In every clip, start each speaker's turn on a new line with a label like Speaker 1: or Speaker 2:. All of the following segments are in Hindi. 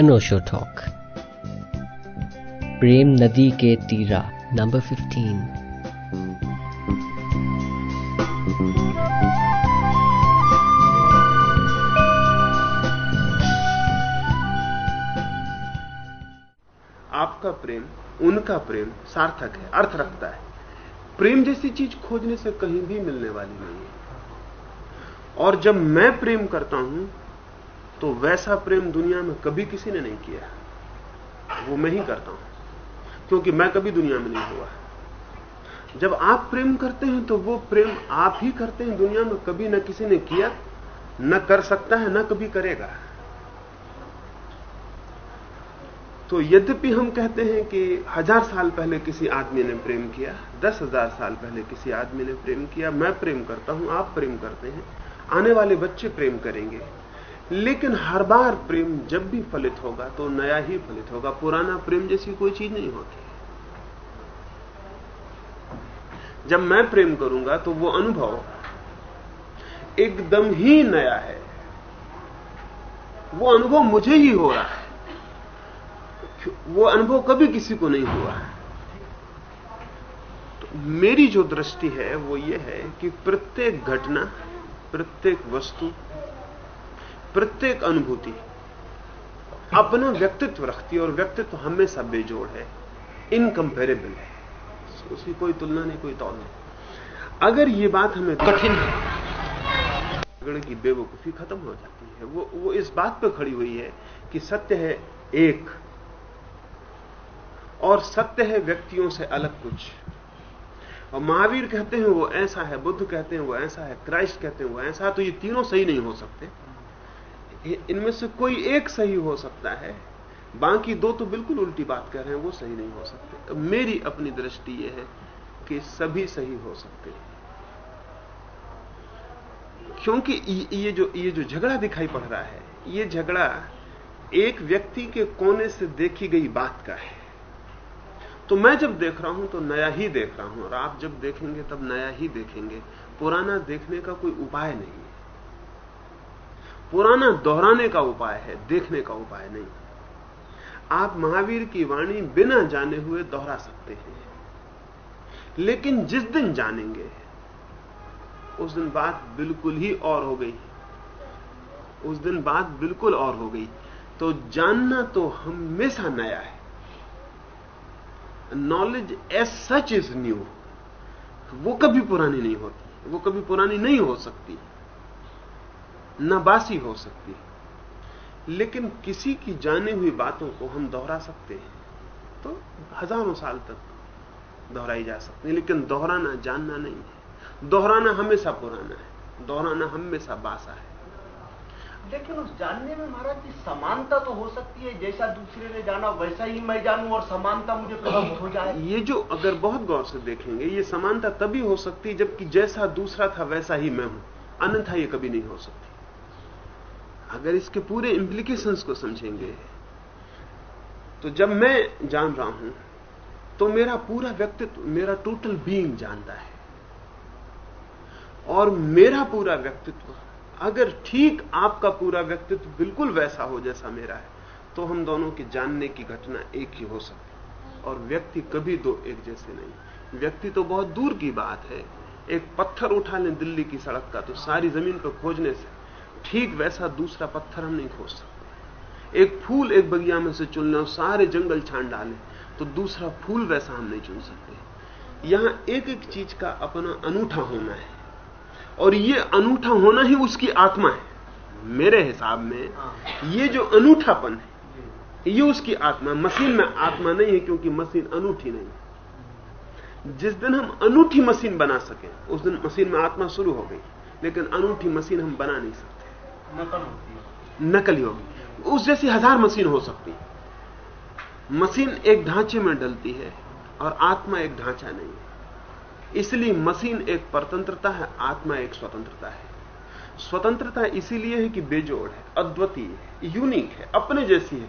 Speaker 1: अनोशो टॉक प्रेम नदी के तीरा नंबर 15
Speaker 2: आपका प्रेम, उनका प्रेम सार्थक है, अर्थ रखता है। प्रेम जैसी चीज़ खोजने से कहीं भी मिलने वाली नहीं है। और जब मैं प्रेम करता हूँ तो वैसा प्रेम दुनिया में कभी किसी ने नहीं किया वो मैं ही करता हूँ, क्योंकि मैं कभी दुनिया में नहीं हुआ जब आप प्रेम करते हैं तो वो प्रेम आप ही करते हैं। दुनिया में कभी न किसी ने किया, न कर सकता है, न कभी करेगा। तो यद्यपि हम कहते हैं कि हज़ार साल पहले किसी आदमी ने प्रेम किया, दस हज़ार साल पहले किसी आदमी ने प्रेम किया, मैं प्रेम करता हूँ, आप प्रेम करते हैं, आने वाले बच्चे प्रेम करेंगे। लेकिन हर बार प्रेम जब भी फलित होगा तो नया ही फलित होगा, पुराना प्रेम जैसी कोई चीज़ नहीं होती। जब मैं प्रेम करूँगा तो वो अनुभव एकदम ही नया है। वो अनुभव मुझे ही हो रहा है। वो अनुभव कभी किसी को नहीं हुआ है। तो मेरी जो दृष्टि है वो ये है कि प्रत्येक घटना, प्रत्येक वस्तु प्रत्येक अनुभूति अपना व्यक्तित्व रखती है और व्यक्तित्व हमेशा बेजोड़ है इनकंपेरेबल है। उसकी कोई तुलना नहीं, कोई तौल नहीं। अगर ये बात हमें कठिन है की बेवकूफ़ी खत्म हो जाती है। वो वो इस बात पर खड़ी हुई है कि सत्य है एक, और सत्य है व्यक्तियों से अलग कुछ। और महावीर कहते हैं वो ऐसा है, बुद्ध कहते हैं वो ऐसा है, क्राइस्ट कहते हैं वो ऐसा है तो ये तीनों सही नहीं हो सकते। इनमें से कोई एक सही हो सकता है। बाकी दो तो बिल्कुल उल्टी बात कर रहे हैं, वो सही नहीं हो सकते। मेरी अपनी दृष्टि यह है कि सभी सही हो सकते हैं। क्योंकि ये जो ये जो झगड़ा दिखाई पड़ रहा है, ये झगड़ा एक व्यक्ति के कोने से देखी गई बात का है। तो मैं जब देख रहा हूँ तो नया ही देख रहा हूँ, और आप जब देखेंगे तब नया ही देखेंगे। पुराना देखने का कोई उपाय नहीं पुराना दोहराने का उपाय है, देखने का उपाय नहीं। आप महावीर की वाणी बिना जाने हुए दोहरा सकते हैं। लेकिन जिस दिन जानेंगे, उस दिन बात बिल्कुल ही और हो गई। उस दिन बात बिल्कुल और हो गई। तो जानना तो हमेशा नया है। Knowledge as such is new वो कभी पुरानी नहीं होती, वो कभी पुरानी नहीं हो सकती। न बासी हो सकती है। लेकिन किसी की जानी हुई बातों को हम दोहरा सकते हैं तो हज़ारों साल तक दोहराई जा सकती है। लेकिन दोहराना जानना नहीं है। दोहराना हमेशा पुराना है। दोहराना हमेशा बासा है।
Speaker 3: लेकिन उस जानने में महाराज की समानता तो हो सकती है। जैसा दूसरे ने जाना वैसा ही मैं जानूं और समानता मुझे प्रतीत हो जाए।
Speaker 2: ये जो अगर बहुत गौर से देखेंगे ये समानता तभी हो सकती है जबकि जैसा दूसरा था वैसा ही मैं हूँ। अन्यथा ये कभी नहीं हो सकती। अगर इसके पूरे इंप्लीकेशंस को समझेंगे तो जब मैं जान रहा हूँ तो मेरा पूरा व्यक्तित्व, मेरा टोटल बीइंग जानता है। और मेरा पूरा व्यक्तित्व, अगर ठीक आपका पूरा व्यक्तित्व बिल्कुल वैसा हो जैसा मेरा है तो हम दोनों की जानने की घटना एक ही हो सकती और व्यक्ति कभी दो एक जैसे नहीं। व्यक्ति तो बहुत दूर की बात है। एक पत्थर उठा लें दिल्ली की सड़क का तो सारी ज़मीन पर खोजने से। ठीक वैसा दूसरा पत्थर हम नहीं खोज सकते। एक फूल एक बगिया में से चुन लें और सारे जंगल छान डालें तो दूसरा फूल वैसा हम नहीं चुन सकते। यहाँ एक एक चीज़ का अपना अनूठा होना है, और ये अनूठा होना ही उसकी आत्मा है। मेरे हिसाब में ये जो अनूठापन है, ये उसकी आत्मा, मशीन में आत्मा नहीं है क्योंकि मशीन अनूठी नहीं है। जिस दिन हम अनूठी मशीन बना सके, उस दिन मशीन में आत्मा शुरू हो गई, लेकिन अनूठी मशीन हम बना नहीं सकते।
Speaker 3: नकल है।
Speaker 2: होगी। उस जैसी हज़ार मशीन हो सकती मशीन एक ढांचे में डलती है और आत्मा एक ढांचा नहीं है। इसलिए मशीन एक परतंत्रता है, आत्मा एक स्वतंत्रता है। स्वतंत्रता इसीलिए है कि बेजोड़ है, अद्वितीय है यूनिक है, अपने जैसी है।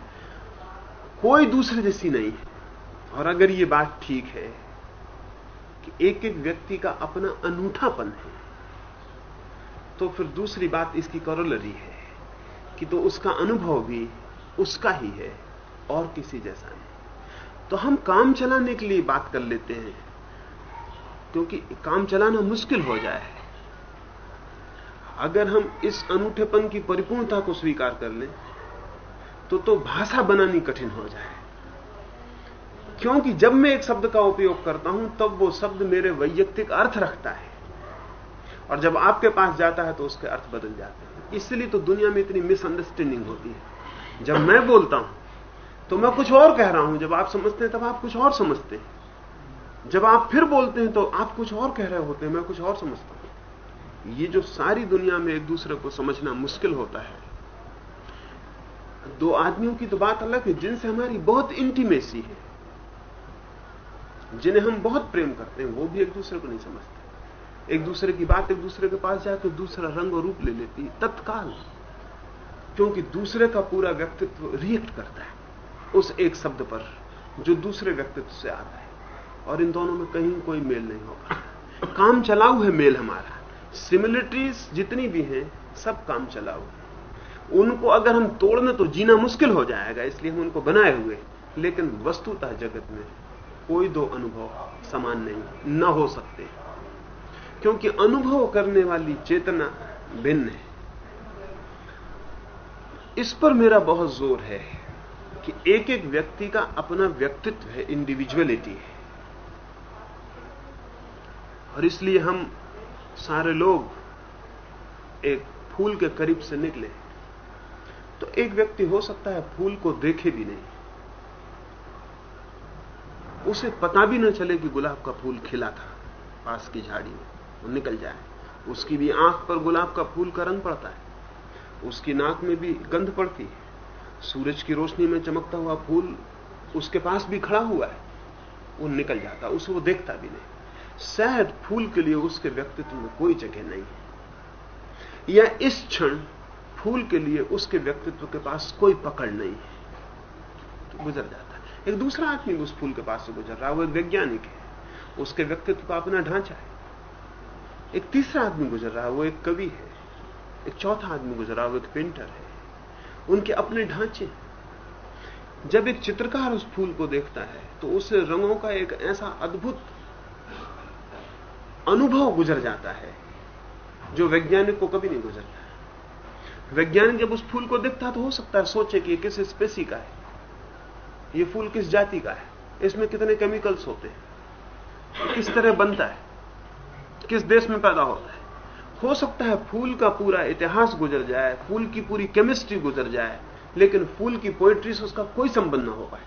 Speaker 2: कोई दूसरे जैसी नहीं है। और अगर ये बात ठीक है कि एक एक व्यक्ति का अपना अनूठापन है तो फिर दूसरी बात इसकी करोलरी है कि तो उसका अनुभव भी उसका ही है, और किसी जैसा नहीं। तो हम काम चलाने के लिए बात कर लेते हैं, क्योंकि काम चलाना मुश्किल हो जाए। अगर हम इस अनूठेपन की परिपूर्णता को स्वीकार कर लें तो तो भाषा बनानी कठिन हो जाए। क्योंकि जब मैं एक शब्द का उपयोग करता हूँ, तब वो शब्द मेरे वैयक्तिक अर्थ रखता है। और जब आपके पास जाता है तो उसके अर्थ बदल जाते हैं। इसलिए तो दुनिया में इतनी मिसअंडरस्टैंडिंग होती है। जब मैं बोलता हूँ तो मैं कुछ और कह रहा हूँ। जब आप समझते हैं, तब आप कुछ और समझते हैं। जब आप फिर बोलते हैं तो आप कुछ और कह रहे होते हैं, मैं कुछ और समझता हूँ। ये जो सारी दुनिया में एक दूसरे को समझना मुश्किल होता है, दो आदमियों की तो बात अलग है, जिनसे हमारी बहुत इंटीमेसी है, जिन्हें हम बहुत प्रेम करते हैं, वो भी एक दूसरे को नहीं समझते। एक दूसरे की बात एक दूसरे के पास जाकर दूसरा रंग और रूप ले लेती है। तत्काल। क्योंकि दूसरे का पूरा व्यक्तित्व रिएक्ट करता है। उस एक शब्द पर जो दूसरे व्यक्तित्व से आता है। और इन दोनों में कहीं कोई मेल नहीं होगा। काम चलाऊ है मेल हमारा। सिमिलिटीज जितनी भी हैं, सब काम चलाऊ उनको अगर हम तोड़ने तो जीना मुश्किल हो जाएगा, इसलिए हम उनको बनाए हुए लेकिन वस्तुतः जगत में कोई दो अनुभव समान नहीं, न हो सकते। क्योंकि अनुभव करने वाली चेतना भिन्न है। इस पर मेरा बहुत ज़ोर है कि एक एक व्यक्ति का अपना व्यक्तित्व है इंडिविजुअलिटी है। और इसलिए हम सारे लोग एक फूल के करीब से निकले। तो एक व्यक्ति हो सकता है फूल को देखे भी नहीं। उसे पता भी न चले कि गुलाब का फूल खिला था पास की झाड़ी में। वो निकल जाए। उसकी भी आँख पर गुलाब का फूल का रंग पड़ता है। उसकी नाक में भी गंध पड़ती है। सूरज की रोशनी में चमकता हुआ फूल उसके पास भी खड़ा हुआ है। वो निकल जाता है उसे वो देखता भी नहीं। शायद फूल के लिए उसके व्यक्तित्व में कोई जगह नहीं है। या इस क्षण फूल के लिए उसके व्यक्तित्व के पास कोई पकड़ नहीं है। तो गुजर जाता है। एक दूसरा आदमी उस फूल के पास से गुजर रहा है, वो एक वैज्ञानिक है। उसके व्यक्तित्व का अपना ढांचा है। एक तीसरा आदमी गुजर रहा है, वो एक कवि है। एक चौथा आदमी गुजर रहा है, वो एक पेंटर है। उनके अपने ढांचे। जब एक चित्रकार उस फूल को देखता है तो उस रंगों का एक ऐसा अद्भुत अनुभव गुजर जाता है, जो वैज्ञानिक को कभी नहीं गुजरता वैज्ञानिक जब उस फूल को देखता है तो हो सकता है सोचे कि किस स्पेसी का है। ये फूल किस जाति का है। इसमें कितने केमिकल्स होते हैं। किस तरह बनता है। किस देश में पैदा होता है? हो सकता है फूल का पूरा इतिहास गुजर जाए, फूल की पूरी केमिस्ट्री गुजर जाए, लेकिन फूल की पोइट्री से उसका कोई संबंध ना हो पाए।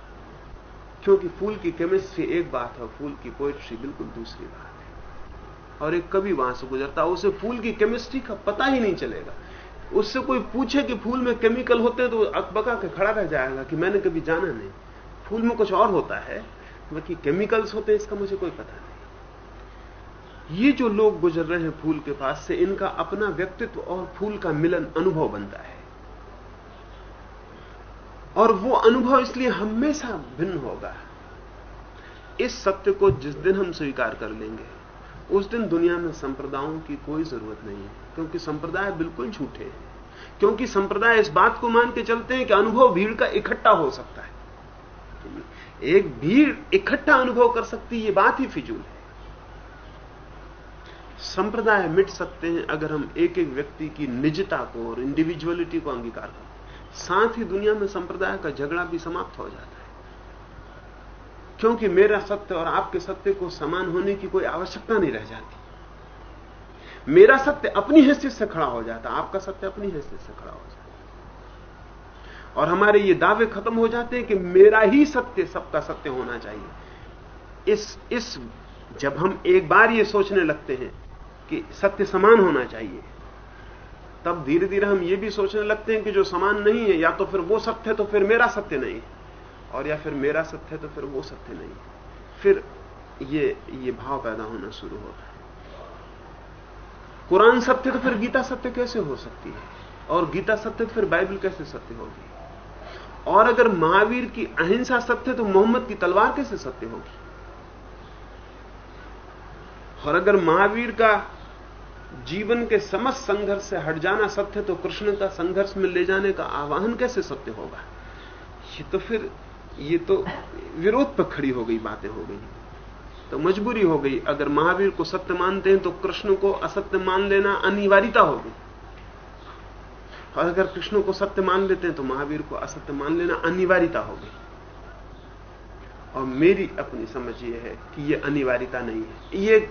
Speaker 2: क्योंकि फूल की केमिस्ट्री एक बात है फूल की पोइट्री बिल्कुल दूसरी बात है। और एक कवि वहाँ से गुजरता उसे फूल की केमिस्ट्री का पता ही नहीं चलेगा। उससे कोई पूछे कि फूल में केमिकल होते तो अकबका के खड़ा रह जाएगा कि मैंने कभी जाना नहीं। फूल में कुछ और होता है, बाकी केमिकल्स होते हैं, इसका मुझे कोई पता नहीं। ये जो लोग गुजर रहे हैं फूल के पास से, इनका अपना व्यक्तित्व और फूल का मिलन अनुभव बनता है। और वो अनुभव इसलिए हमेशा भिन्न होगा। इस सत्य को जिस दिन हम स्वीकार कर लेंगे, उस दिन दुनिया में संप्रदायों की कोई ज़रूरत नहीं है, क्योंकि संप्रदाय बिल्कुल झूठे हैं। क्योंकि संप्रदाय इस बात को मान के चलते हैं कि अनुभव भीड़ का इकट्ठा हो सकता है। एक भीड़ इकट्ठा अनुभव कर सकती ये बात ही फिजूल है। संप्रदाय मिट सकते हैं अगर हम एक एक व्यक्ति की निजता को और इंडिविजुअलिटी को अंगीकार करें। साथ ही दुनिया में संप्रदाय का झगड़ा भी समाप्त हो जाता है। क्योंकि मेरा सत्य और आपके सत्य को समान होने की कोई आवश्यकता नहीं रह जाती। मेरा सत्य अपनी हैसियत से खड़ा हो जाता, आपका सत्य अपनी हैसियत से खड़ा हो जाता। और हमारे ये दावे खत्म हो जाते हैं कि मेरा ही सत्य, सबका सत्य होना चाहिए। इस इस, जब हम एक बार ये सोचने लगते हैं कि सत्य समान होना चाहिए। तब धीरे धीरे हम ये भी सोचने लगते हैं कि जो समान नहीं है, या तो फिर वो सत्य है तो फिर मेरा सत्य नहीं और या फिर मेरा सत्य है तो फिर वो सत्य नहीं फिर ये ये भाव पैदा होना शुरू होता है। कुरान सत्य तो फिर गीता सत्य कैसे हो सकती है? और गीता सत्य तो फिर बाइबल कैसे सत्य होगी? और अगर महावीर की अहिंसा सत्य तो मोहम्मद की तलवार कैसे सत्य होगी? और अगर महावीर का जीवन के समस्त संघर्ष से हट जाना सत्य तो कृष्ण का संघर्ष में ले जाने का आवाहन कैसे सत्य होगा? ये तो फिर, ये तो विरोध पर खड़ी हो गई, बातें हो गई। तो मजबूरी हो गई। अगर महावीर को सत्य मानते हैं तो कृष्ण को असत्य मान लेना अनिवार्यता होगी और अगर कृष्ण को सत्य मान लेते हैं तो महावीर को असत्य मान लेना अनिवार्यता होगी और मेरी अपनी समझ यह है कि यह अनिवार्यता नहीं है। ये एक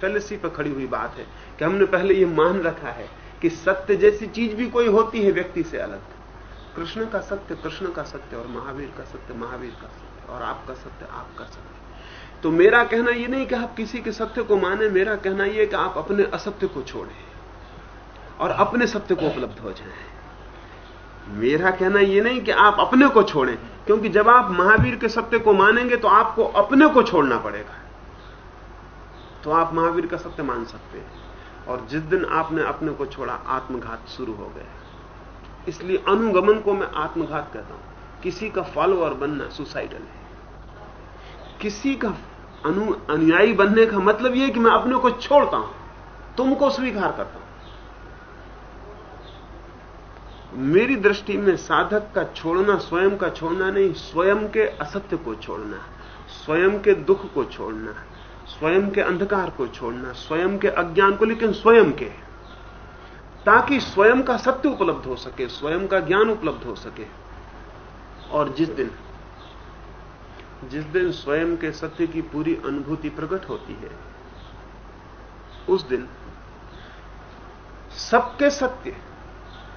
Speaker 2: फेलसी पर खड़ी हुई बात है। कि हमने पहले यह मान रखा है कि सत्य जैसी चीज़ भी कोई होती है व्यक्ति से अलग। कृष्ण का सत्य, कृष्ण का सत्य और महावीर का सत्य, महावीर का सत्य और आपका सत्य आपका सत्य। तो मेरा कहना यह नहीं कि आप किसी के सत्य को माने, मेरा कहना यह कि आप अपने असत्य को छोड़ें और अपने सत्य को उपलब्ध हो जाएँ। मेरा कहना यह नहीं कि आप अपने को छोड़ें, क्योंकि जब आप महावीर के सत्य को मानेंगे तो आपको अपने को छोड़ना पड़ेगा। तो आप महावीर का सत्य मान सकते हैं। और जिस दिन आपने अपने को छोड़ा, आत्मघात शुरू हो गया। इसलिए अनुगमन को मैं आत्मघात कहता हूँ। किसी का फॉलोअर बनना सुसाइडल है। किसी का अनु, अनुयायी बनने का मतलब यह कि मैं अपने को छोड़ता हूँ, तुमको स्वीकार करता हूँ। मेरी दृष्टि में साधक का छोड़ना, स्वयं का छोड़ना नहीं, स्वयं के असत्य को छोड़ना, स्वयं के दुख को छोड़ना। स्वयं के अंधकार को छोड़ना, स्वयं के अज्ञान को, लेकिन स्वयं के। ताकि स्वयं का सत्य उपलब्ध हो सके, स्वयं का ज्ञान उपलब्ध हो सके। और जिस दिन जिस दिन स्वयं के सत्य की पूरी अनुभूति प्रकट होती है, उस दिन सबके सत्य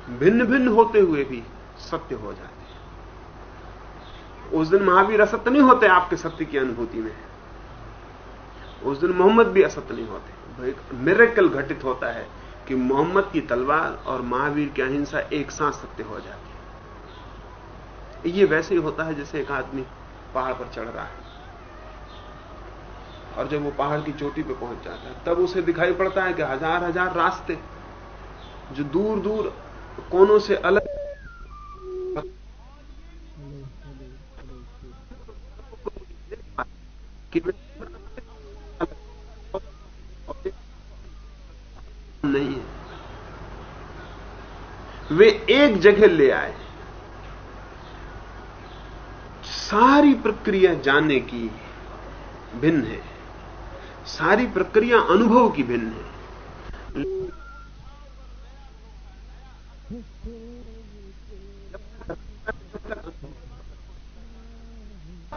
Speaker 2: भिन्न भिन्न होते हुए भी सत्य हो जाते हैं। उस दिन महावीर असत्य नहीं होते आपके सत्य की अनुभूति में। उस दिन मोहम्मद भी असत्य नहीं होते। एक मेरेकल घटित होता है कि मोहम्मद की तलवार और महावीर की अहिंसा एक साथ सत्य हो जाती है। ये वैसे ही होता है जैसे एक आदमी पहाड़ पर चढ़ रहा है। और जब वो पहाड़ की चोटी पे पहुँच जाता है तब उसे दिखाई पड़ता है कि हज़ार हज़ार रास्ते जो दूर दूर कोनों से अलग नहीं है। वे एक जगह ले आए। सारी प्रक्रिया जाने की भिन्न है। सारी प्रक्रिया अनुभव की भिन्न है।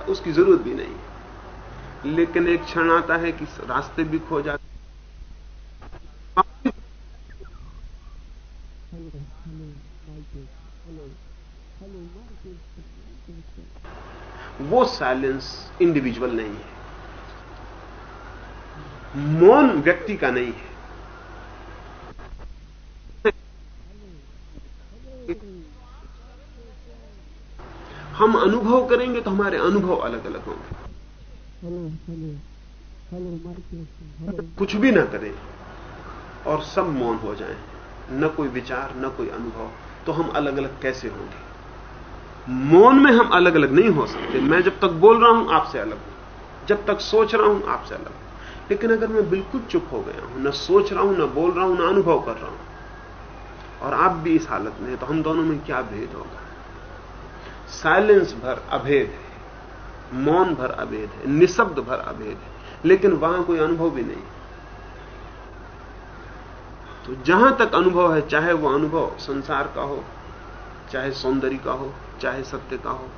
Speaker 2: उसकी ज़रूरत भी नहीं। लेकिन एक क्षण आता है कि रास्ते भी खो जाते वो साइलेंस इंडिविजुअल नहीं है। मौन व्यक्ति का नहीं है। हम अनुभव करेंगे तो हमारे अनुभव अलग अलग होंगे। कुछ भी ना करें और सब मौन हो जाए। न कोई विचार, न कोई अनुभव तो हम अलग अलग कैसे होंगे? मौन में हम अलग अलग नहीं हो सकते। मैं जब तक बोल रहा हूँ, आपसे अलग हूँ। जब तक सोच रहा हूँ, आपसे अलग हूँ। लेकिन अगर मैं बिल्कुल चुप हो गया हूँ, न सोच रहा हूँ, न बोल रहा हूँ, न अनुभव कर रहा हूँ, और आप भी इस हालत में तो हम दोनों में क्या भेद होगा? साइलेंस भर अभेद है, मौन भर अभेद है, निशब्द भर अभेद है, लेकिन वहाँ कोई अनुभव भी नहीं। तो जहाँ तक अनुभव है, चाहे वो अनुभव संसार का हो, चाहे सौंदर्य का हो, चाहे सत्य का हो,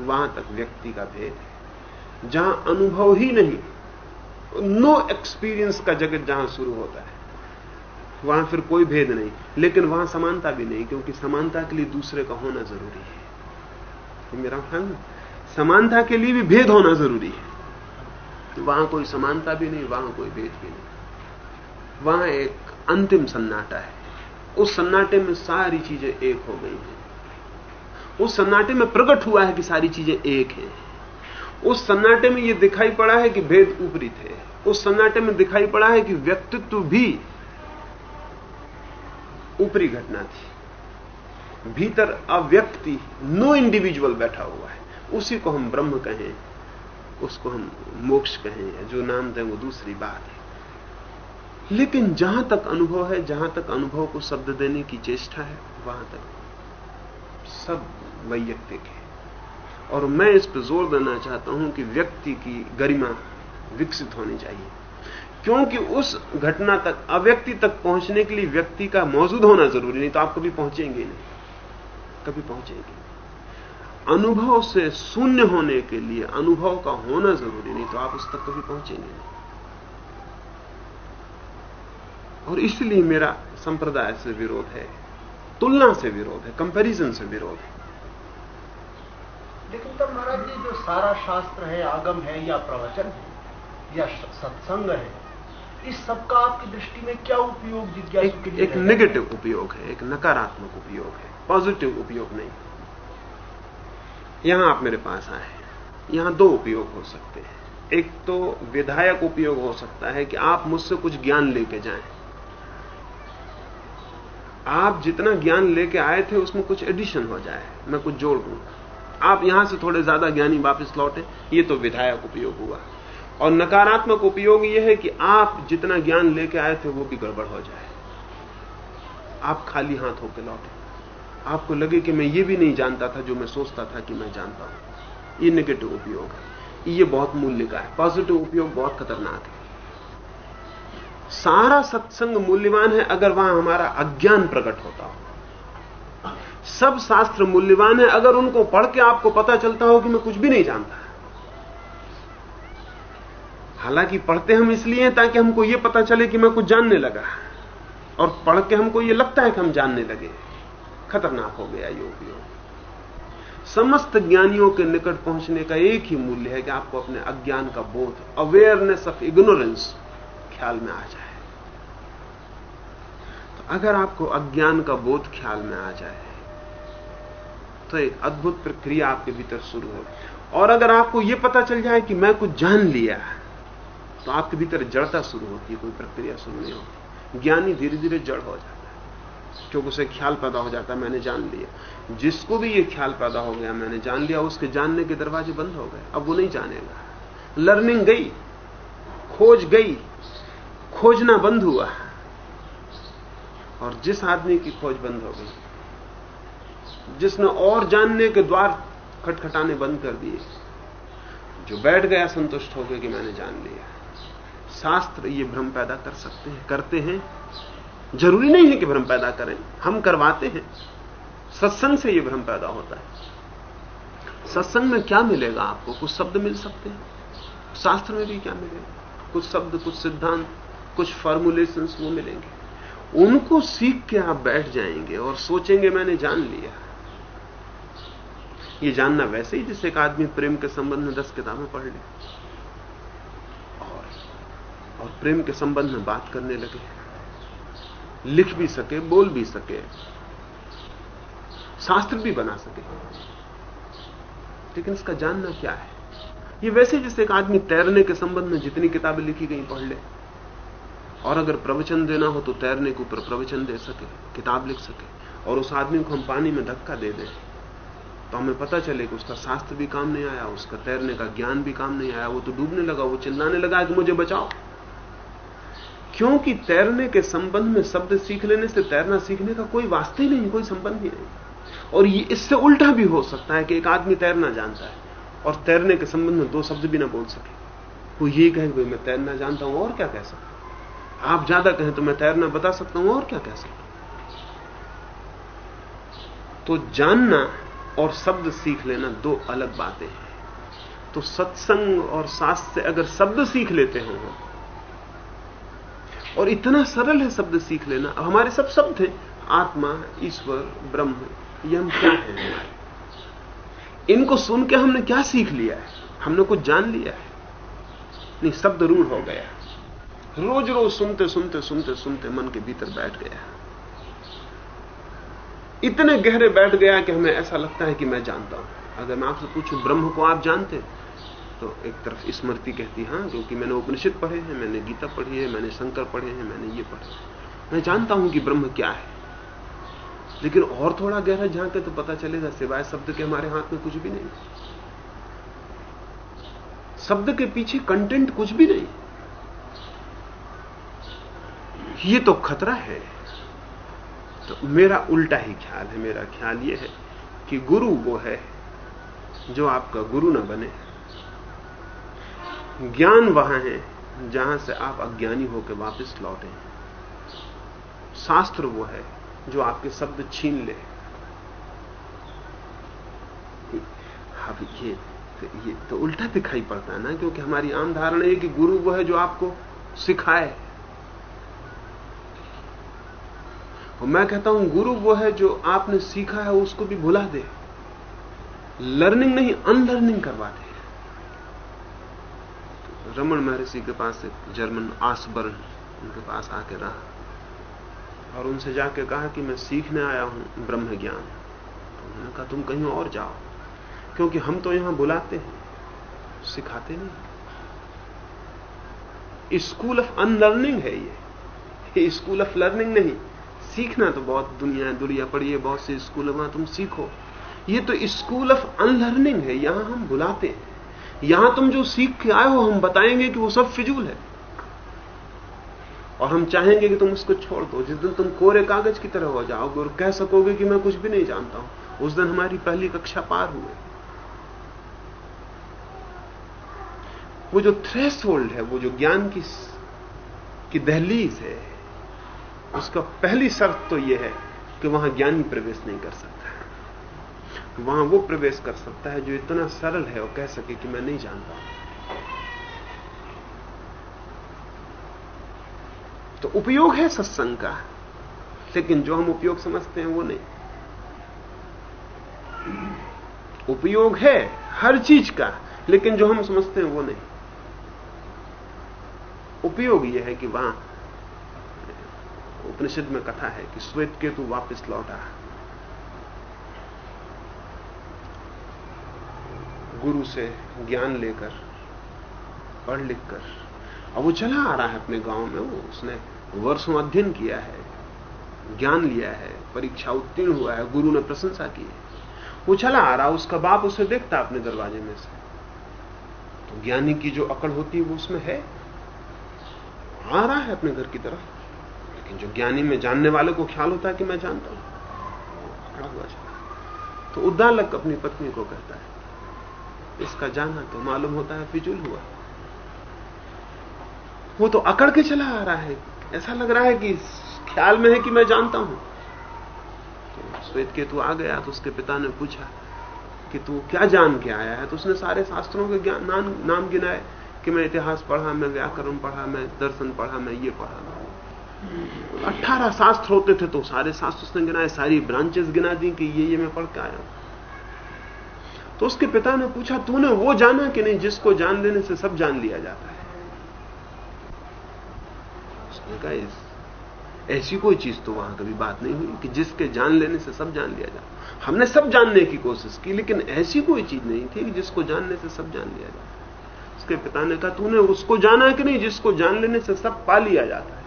Speaker 2: वहाँ तक व्यक्ति का भेद है। जहाँ अनुभव ही नहीं नो एक्सपीरियंस का जगत जहाँ शुरू होता है, वहाँ फिर कोई भेद नहीं। लेकिन वहाँ समानता भी नहीं, क्योंकि समानता के लिए दूसरे का होना ज़रूरी है। तो मेरा ख्याल समानता के लिए भी भेद होना ज़रूरी है। वहाँ कोई समानता भी नहीं, वहाँ कोई भेद भी नहीं। वहाँ एक अंतिम सन्नाटा है। उस सन्नाटे में सारी चीज़ें एक हो गई हैं। उस सन्नाटे में प्रकट हुआ है कि सारी चीज़ें एक हैं। उस सन्नाटे में यह दिखाई पड़ा है कि भेद ऊपरी थे। उस सन्नाटे में दिखाई पड़ा है कि व्यक्तित्व भी ऊपरी घटना थी। भीतर अव्यक्ति नो इंडिविजुअल बैठा हुआ है। उसी को हम ब्रह्म कहें, उसको हम मोक्ष कहें जो नाम दें वो दूसरी बात है। लेकिन जहाँ तक अनुभव है, जहाँ तक अनुभव को शब्द देने की चेष्टा है, वहाँ तक सब वैयक्तिक है। और मैं इस पर ज़ोर देना चाहता हूँ कि व्यक्ति की गरिमा विकसित होनी चाहिए। क्योंकि उस घटना तक, अव्यक्ति तक पहुँचने के लिए व्यक्ति का मौजूद होना ज़रूरी, नहीं तो आप कभी पहुँचेंगे नहीं। कभी पहुँचेंगे अनुभव से शून्य होने के लिए, अनुभव का होना ज़रूरी, नहीं तो आप उस तक कभी पहुँचेंगे नहीं। और इसलिए मेरा संप्रदाय से विरोध है तुलना से विरोध है कंपैरिजन से विरोध है।
Speaker 3: लेकिन तब महाराज जी जो सारा शास्त्र है आगम है या प्रवचन है या सत्संग है इस सब का आपकी दृष्टि में क्या उपयोग जिज्ञासु के लिए
Speaker 2: एक नेगेटिव उपयोग है एक नकारात्मक उपयोग है पॉजिटिव उपयोग नहीं। यहाँ आप मेरे पास आए यहाँ दो उपयोग हो सकते हैं। एक तो विधायक उपयोग हो सकता है कि आप मुझसे कुछ ज्ञान लेके जाएँ। आप जितना ज्ञान लेके आए थे, उसमें कुछ एडिशन हो जाए। मैं कुछ जोड़ दूँ। आप यहाँ से थोड़े ज़्यादा ज्ञानी वापस लौटे। ये तो विधायक उपयोग हुआ। और नकारात्मक उपयोग यह है कि आप जितना ज्ञान लेके आए थे, वो भी गड़बड़ हो जाए। आप खाली हाथ होकर लौटे। आपको लगे कि मैं ये भी नहीं जानता था जो मैं सोचता था कि मैं जानता हूँ। ये नेगेटिव उपयोग है। ये बहुत मूल्य का है। पॉजिटिव उपयोग बहुत खतरनाक है। सारा सत्संग मूल्यवान है अगर वहाँ हमारा अज्ञान प्रकट होता हो। सब शास्त्र मूल्यवान है अगर उनको पढ़ के आपको पता चलता हो कि मैं कुछ भी नहीं जानता। हालाँकि पढ़ते हम इसलिए हैं ताकि हमको यह पता चले कि मैं कुछ जानने लगा। और पढ़ के हमको यह लगता है कि हम जानने लगे। खतरनाक हो गया ये उपयोग। समस्त ज्ञानियों के निकट पहुँचने का एक ही मूल्य है कि आपको अपने अज्ञान का बोध अवेयरनेस ऑफ़ इग्नोरेंस ख्याल में आ जाए। तो अगर आपको अज्ञान का बोध ख्याल में आ जाए तो एक अद्भुत प्रक्रिया आपके भीतर शुरू हो और अगर आपको यह पता चल जाए कि मैं कुछ जान लिया तो आपके भीतर जड़ता शुरू होती है, कोई प्रक्रिया शुरू नहीं होती। ज्ञानी धीरे धीरे जड़ हो जाता है, क्योंकि उसे ख्याल पैदा हो जाता है, मैंने जान लिया। जिसको भी यह ख्याल पैदा हो गया, मैंने जान लिया, उसके जानने के दरवाजे बंद हो गए, अब वो नहीं जानेगा। लर्निंग गई, खोज गई खोजना बंद हुआ और जिस आदमी की खोज बंद हो गई, जिसने और जानने के द्वार खटखटाने बंद कर दिए, जो बैठ गया संतुष्ट हो गया कि मैंने जान लिया। शास्त्र ये भ्रम पैदा कर सकते हैं, करते हैं। ज़रूरी नहीं है कि भ्रम पैदा करें, हम करवाते हैं। सत्संग से ये भ्रम पैदा होता है। सत्संग में क्या मिलेगा आपको? कुछ शब्द मिल सकते हैं? शास्त्र में भी क्या मिलेगा? कुछ शब्द, कुछ सिद्धांत कुछ फॉर्मुलेशन वो मिलेंगे। उनको सीख के आप बैठ जाएँगे और सोचेंगे मैंने जान लिया ये जानना वैसे ही जिससे एक आदमी प्रेम के संबंध में दस किताबें पढ़ ले। और, और प्रेम के संबंध में बात करने लगे। लिख भी सके बोल भी सके। शास्त्र भी बना सके। लेकिन इसका जानना क्या है? ये वैसे जैसे एक आदमी तैरने के संबंध में जितनी किताबें लिखी गई पढ़ ले। और अगर प्रवचन देना हो तो तैरने के ऊपर प्रवचन दे सके, किताब लिख सके, और उस आदमी को हम पानी में धक्का दे दें तो हमें पता चले कि उसका शास्त्र भी काम नहीं आया, उसका तैरने का ज्ञान भी काम नहीं आया, वो तो डूबने लगा, वो चिल्लाने लगा कि मुझे बचाओ। क्योंकि तैरने के संबंध में शब्द सीख लेने से तैरना सीखने का कोई वास्ते ही नहीं, कोई संबंध ही नहीं। और ये इससे उल्टा भी हो सकता है कि एक आदमी तैरना जानता है, और तैरने के संबंध में दो शब्द भी ना बोल सके। वो ये कहे भाई मैं तैरना जानता हूँ, और क्या कह सकता आप ज़्यादा कहें तो मैं तैरना बता सकता हूँ, और क्या कह सकता हूँ? तो जानना और शब्द सीख लेना दो अलग बातें हैं। तो सत्संग और शास्त्र से अगर शब्द सीख लेते हो, और इतना सरल है शब्द सीख लेना, अब हमारे सब शब्द हैं, आत्मा, ईश्वर, ब्रह्म, ये हम क्या है हमारे? इनको सुन के हमने क्या सीख लिया है? हमने कुछ जान लिया है? नहीं, शब्द रूढ़ हो गया। रोज रोज सुनते सुनते सुनते सुनते मन के भीतर बैठ गया इतने गहरे बैठ गया कि हमें ऐसा लगता है कि मैं जानता हूँ। अगर मैं आपसे पूछूँ, ब्रह्म को आप जानते तो एक तरफ़ स्मृति कहती, हाँ क्योंकि मैंने उपनिषद पढ़े हैं, मैंने गीता पढ़ी है, मैंने शंकर पढ़े हैं, मैंने ये पढ़े मैं जानता हूँ कि ब्रह्म क्या है। लेकिन और थोड़ा गहरा झांके तो पता चलेगा, सिवाय शब्द के हमारे हाथ में कुछ भी नहीं। शब्द के पीछे कंटेंट कुछ भी नहीं। ये तो खतरा है। तो मेरा उल्टा ही ख्याल है, मेरा ख्याल यह है कि गुरु वो है जो आपका गुरु न बने। ज्ञान वहाँ है जहाँ से आप अज्ञानी होकर वापस लौटे। शास्त्र वो है जो आपके शब्द छीन ले। अब ये तो ये तो उल्टा दिखाई पड़ता है ना, क्योंकि हमारी आम धारणा है कि गुरु वो है जो आपको सिखाए और मैं कहता हूँ, गुरु वो है जो आपने सीखा है, उसको भी भुला दे। लर्निंग नहीं अनलर्निंग करवा दे तो रमन महर्षि के पास एक जर्मन आसबर्न उनके पास आके रहा और उनसे जाके कहा कि मैं सीखने आया हूँ ब्रह्म ज्ञान तो उन्होंने कहा, तुम कहीं और जाओ, क्योंकि हम तो यहाँ बुलाते हैं, सिखाते नहीं स्कूल ऑफ़ अनलर्निंग है ये। स्कूल ऑफ़ लर्निंग नहीं। सीखना तो बहुत दुनिया दुनिया पड़ी है, बहुत से स्कूल वहाँ तुम सीखो। ये तो स्कूल ऑफ़ अनलर्निंग है, यहाँ हम बुलाते हैं। यहाँ तुम जो सीख के आए हो, हम बताएँगे कि वो सब फिजूल है। और हम चाहेंगे कि तुम उसको छोड़ दो। जिस दिन तुम कोरे कागज़ की तरह हो जाओगे और कह सकोगे कि मैं कुछ भी नहीं जानता हूँ, उस दिन हमारी पहली कक्षा पार हुए। वो जो थ्रेस है, वो जो ज्ञान की की दहलीज है उसका पहली शर्त तो यह है कि वहाँ ज्ञानी प्रवेश नहीं कर सकता वहाँ वो प्रवेश कर सकता है जो इतना सरल है और कह सके कि मैं नहीं जानता तो उपयोग है सत्संग का, लेकिन जो हम उपयोग समझते हैं वो नहीं। उपयोग है हर चीज़ का, लेकिन जो हम समझते हैं वो नहीं। उपयोग यह है कि वहाँ उपनिषद में कथा है कि श्वेत केतु वापस लौटा। गुरु से ज्ञान लेकर, पढ़ लिख कर अब वो चला आ रहा है अपने गाँव में, वो उसने वर्षों अध्ययन किया है, ज्ञान लिया है, परीक्षा उत्तीर्ण हुआ है, गुरु ने प्रशंसा की है। वो चला आ रहा, उसका बाप उसे देखता अपने दरवाजे में से। तो ज्ञानी की जो अकड़ होती है, वो उसमें है। आ रहा है अपने घर की तरफ़। लेकिन जो ज्ञानी में जानने वाले को ख्याल होता है कि मैं जानता हूँ खड़ा हुआ चला तो उद्दालक अपनी पत्नी को कहता है इसका जाना तो मालूम होता है फिजूल हुआ। वो तो अकड़ के चला आ रहा है। ऐसा लग रहा है कि ख्याल में है कि मैं जानता हूँ। तो श्वेत केतु आ गया तो उसके पिता ने पूछा कि तू क्या जान के आया है? तो उसने सारे शास्त्रों के ज्ञान नाम, गिनाए कि मैं इतिहास पढ़ा मैं व्याकरण पढ़ा मैं दर्शन पढ़ा मैं ये पढ़ा। अट्ठारह शास्त्र होते थे तो सारे शास्त्र उसने गिनाए, सारी ब्रांचेस गिना दी कि ये ये मैं पढ़ के आया तो उसके पिता ने पूछा, तूने वो जाना कि नहीं जिसको जान लेने से सब जान लिया जाता है? उसने कहा ऐसी कोई चीज़ तो वहाँ कभी बात नहीं हुई कि जिसके जान लेने से सब जान लिया जाता हमने सब जानने की कोशिश की, लेकिन ऐसी कोई चीज़ नहीं थी कि जिसको जानने से सब जान लिया जाता उसके पिता ने कहा, तूने उसको जाना कि नहीं जिसको जान लेने से सब पा लिया जाता है?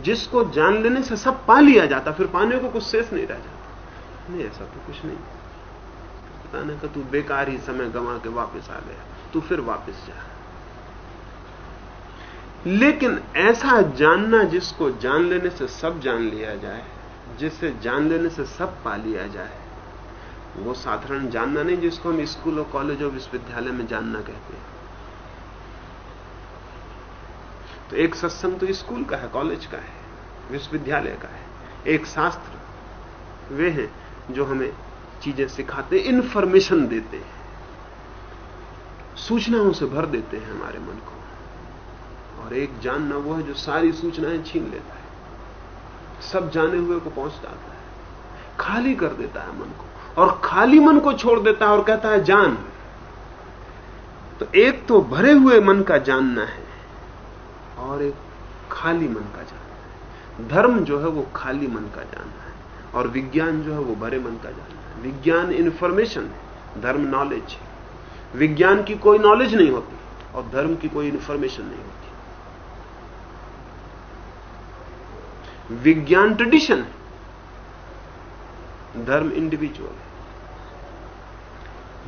Speaker 2: जिसको जान लेने से सब पा लिया जाता, फिर पाने को कुछ शेष नहीं रह जाता। नहीं, ऐसा तो कुछ नहीं। पिता ने कहा तू बेकार ही समय गंवा के वापस आ गया। तू फिर वापस जा। लेकिन ऐसा जानना जिसको जान लेने से सब जान लिया जाए जिससे जान लेने से सब पा लिया जाए, वो साधारण जानना नहीं जिसको हम स्कूल और कॉलेज और विश्वविद्यालय में जानना कहते हैं। तो एक सत्संग तो स्कूल का है, कॉलेज का है, विश्वविद्यालय का है। एक शास्त्र वे हैं जो हमें चीज़ें सिखाते इंफॉर्मेशन देते हैं। सूचनाओं से भर देते हैं हमारे मन को। और एक जानना वो है जो सारी सूचनाएँ छीन लेता है। सब जाने हुए को पहुँचता है। खाली कर देता है मन को। और खाली मन को छोड़ देता है और कहता है, जान। तो एक तो भरे हुए मन का जानना है। और एक खाली मन का जानना है। धर्म जो है वो खाली मन का जानना है और विज्ञान जो है वो भरे मन का जानना है। विज्ञान इंफॉर्मेशन है, धर्म नॉलेज है। विज्ञान की कोई नॉलेज नहीं होती और धर्म की कोई इंफॉर्मेशन नहीं होती। विज्ञान ट्रेडिशन है, धर्म इंडिविजुअल है।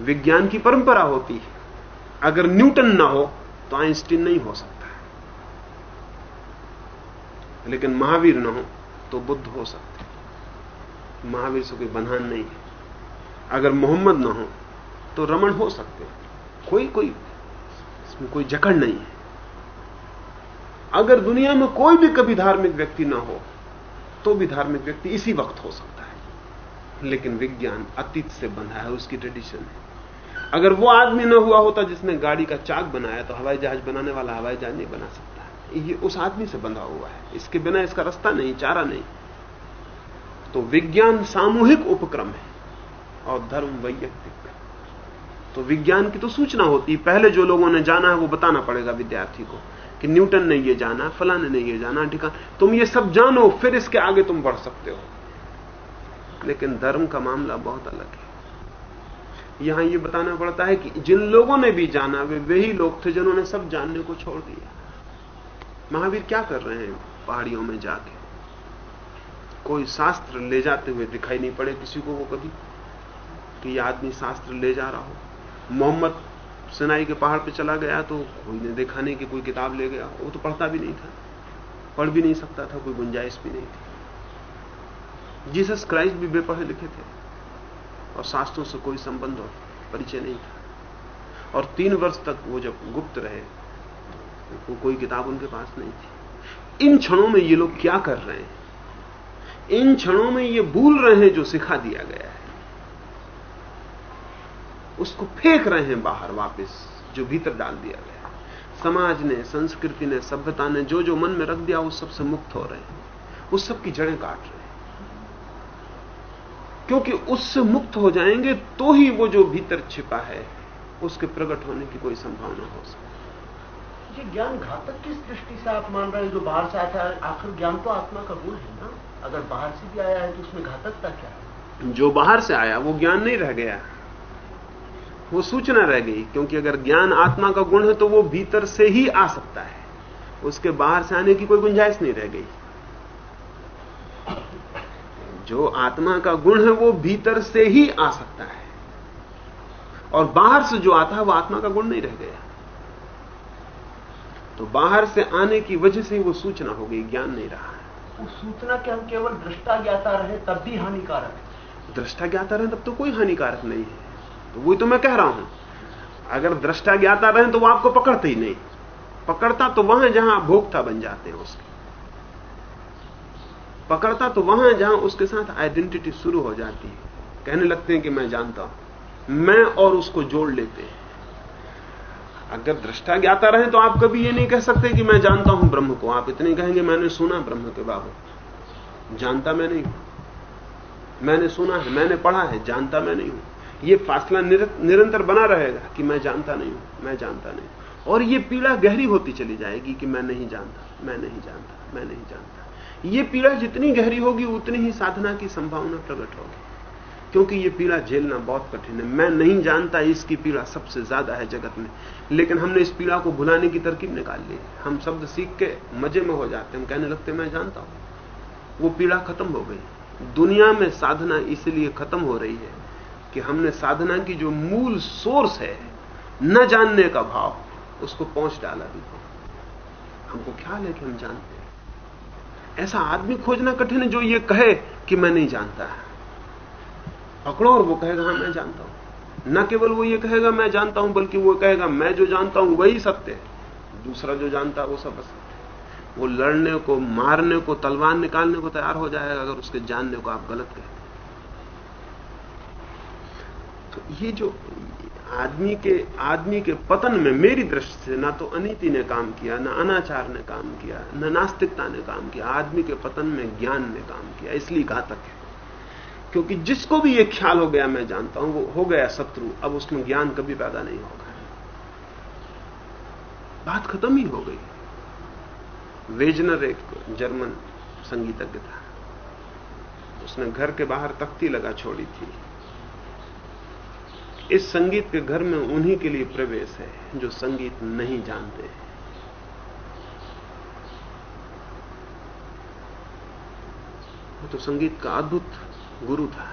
Speaker 2: विज्ञान की परंपरा होती है। अगर न्यूटन ना हो तो आइंस्टीन नहीं हो सकता। लेकिन महावीर ना हो तो बुद्ध हो सकते। महावीर से कोई बंधन नहीं है। अगर मोहम्मद न हो तो रमन हो सकते कोई कोई, इसमें कोई जकड़ नहीं है। अगर दुनिया में कोई भी कभी धार्मिक व्यक्ति ना हो तो भी धार्मिक व्यक्ति इसी वक्त हो सकता है। लेकिन विज्ञान अतीत से बंधा है, उसकी ट्रेडिशन है। अगर वो आदमी ना हुआ होता जिसने गाड़ी का चाक बनाया तो हवाई जहाज़ बनाने वाला हवाई जहाज़ नहीं बना सकता। ये उस आदमी से बंधा हुआ है। इसके बिना इसका रास्ता नहीं, चारा नहीं। तो विज्ञान सामूहिक उपक्रम है और धर्म वैयक्तिक। तो विज्ञान की तो सूचना होती पहले जो लोगों ने जाना है, वो बताना पड़ेगा विद्यार्थी को कि न्यूटन ने ये जाना, फलाने ने ये जाना ठिकान तुम ये सब जानो, फिर इसके आगे तुम बढ़ सकते हो। लेकिन धर्म का मामला बहुत अलग है। यहाँ ये बताना पड़ता है कि जिन लोगों ने भी जाना, वे वही लोग थे जिन्होंने सब जानने को छोड़ दिया। महावीर क्या कर रहे हैं पहाड़ियों में जाके? कोई शास्त्र ले जाते हुए दिखाई नहीं पड़े किसी को वो कभी? कि ये आदमी शास्त्र ले जा रहा हो। मोहम्मद सिनाई के पहाड़ पे चला गया तो कोई ने देखा नहीं कि कोई किताब ले गया। वो तो पढ़ता भी नहीं था। पढ़ भी नहीं सकता था, कोई गुंजाइश भी नहीं थी। जीसस क्राइस्ट भी बेपढ़े लिखे थे और शास्त्रों से कोई संबंध और परिचय नहीं था। और तीन वर्ष तक वो जब गुप्त रहे तो कोई किताब उनके पास नहीं थी। इन क्षणों में ये लोग क्या कर रहे हैं? इन क्षणों में ये भूल रहे हैं जो सिखा दिया गया है। उसको फेंक रहे हैं बाहर वापस, जो भीतर डाल दिया गया समाज ने, संस्कृति ने, सभ्यता ने जो जो मन में रख दिया उस सबसे मुक्त हो रहे हैं। उस सब की जड़ें काट रहे हैं। क्योंकि उससे मुक्त हो जाएँगे तो ही वो जो भीतर छिपा है, उसके प्रकट होने की कोई संभावना हो सकती
Speaker 3: ये ज्ञान घातक किस दृष्टि से आप मान रहे हैं? जो बाहर से आता है आखिर ज्ञान तो आत्मा का गुण है ना? अगर बाहर से भी आया है तो उसमें घातकता क्या है?
Speaker 2: जो बाहर से आया, वो ज्ञान नहीं रह गया। वो सूचना रह गई, क्योंकि अगर ज्ञान आत्मा का गुण है तो वो भीतर से ही आ सकता है। उसके बाहर से आने की कोई गुंजाइश नहीं रह गई। जो आत्मा का गुण है, वो भीतर से ही आ सकता है। और बाहर से जो आता है, वो आत्मा का गुण नहीं रह गया। तो बाहर से आने की वजह से ही वो सूचना हो गई ज्ञान नहीं रहा है।
Speaker 3: उस सूचना के हम केवल दृष्टा ज्ञाता रहे तब भी हानिकारक है।
Speaker 2: दृष्टा ज्ञाता रहे तब तो कोई हानिकारक नहीं है। तो वही तो मैं कह रहा हूँ अगर दृष्टा ज्ञाता रहे तो वो आपको पकड़ते ही नहीं। पकड़ता तो वहाँ जहाँ भोक्ता बन जाते हैं उसके। पकड़ता तो वहाँ जहाँ उसके साथ आइडेंटिटी शुरू हो जाती है। कहने लगते हैं कि मैं जानता हूँ मैं और उसको जोड़ लेते हैं। अगर दृष्टा ज्ञाता रहे तो आप कभी ये नहीं कह सकते कि मैं जानता हूँ ब्रह्म को। आप इतने कहेंगे मैंने सुना ब्रह्म के बाबू। जानता मैं नहीं हूँ। मैंने सुना है मैंने पढ़ा है जानता मैं नहीं हूँ। ये फासला निर, निरंतर बना रहेगा कि मैं जानता नहीं हूँ मैं जानता नहीं और ये पीड़ा गहरी होती चली जाएगी कि मैं नहीं जानता मैं नहीं जानता मैं नहीं जानता। ये पीड़ा जितनी गहरी होगी उतनी ही साधना की संभावना प्रकट होगी। क्योंकि ये पीड़ा झेलना बहुत कठिन है। मैं नहीं जानता इसकी पीड़ा सबसे ज़्यादा है जगत में। लेकिन हमने इस पीड़ा को भुलाने की तरकीब निकाल ली। हम शब्द सीख के मज़े में हो जाते हम कहने लगते मैं जानता हूँ। वो पीड़ा खत्म हो गई। दुनिया में साधना इसलिए खत्म हो रही है कि हमने साधना की जो मूल सोर्स है, न जानने का भाव, उसको पहुँच डाला भी हमको ख्याल है कि हम जानते हैं। ऐसा आदमी खोजना कठिन है जो ये कहे कि मैं नहीं जानता पकड़ो और वो कहेगा हाँ मैं जानता हूँ। न केवल वो ये कहेगा, मैं जानता हूँ, बल्कि वो कहेगा, मैं जो जानता हूँ, वही सत्य है। दूसरा जो जानता है, वो सब असत्य वो लड़ने को, मारने को, तलवार निकालने को तैयार हो जाएगा अगर उसके जानने को आप गलत कहते तो ये जो आदमी के आदमी के पतन में मेरी दृष्टि से ना तो अनिति ने काम किया, ना अनाचार ने काम किया, न नास्तिकता ने काम किया, आदमी के पतन में ज्ञान ने काम किया, इसलिए घातक है। क्योंकि जिसको भी ये ख्याल हो गया, मैं जानता हूँ, वो हो गया शत्रु। अब उसमें ज्ञान कभी पैदा नहीं होगा। बात खत्म ही हो गई। वेजनर एक जर्मन संगीतज्ञ था। उसने घर के बाहर तख्ती लगा छोड़ी थी। इस संगीत के घर में उन्हीं के लिए प्रवेश है जो संगीत नहीं जानते तो संगीत का अद्भुत गुरु था।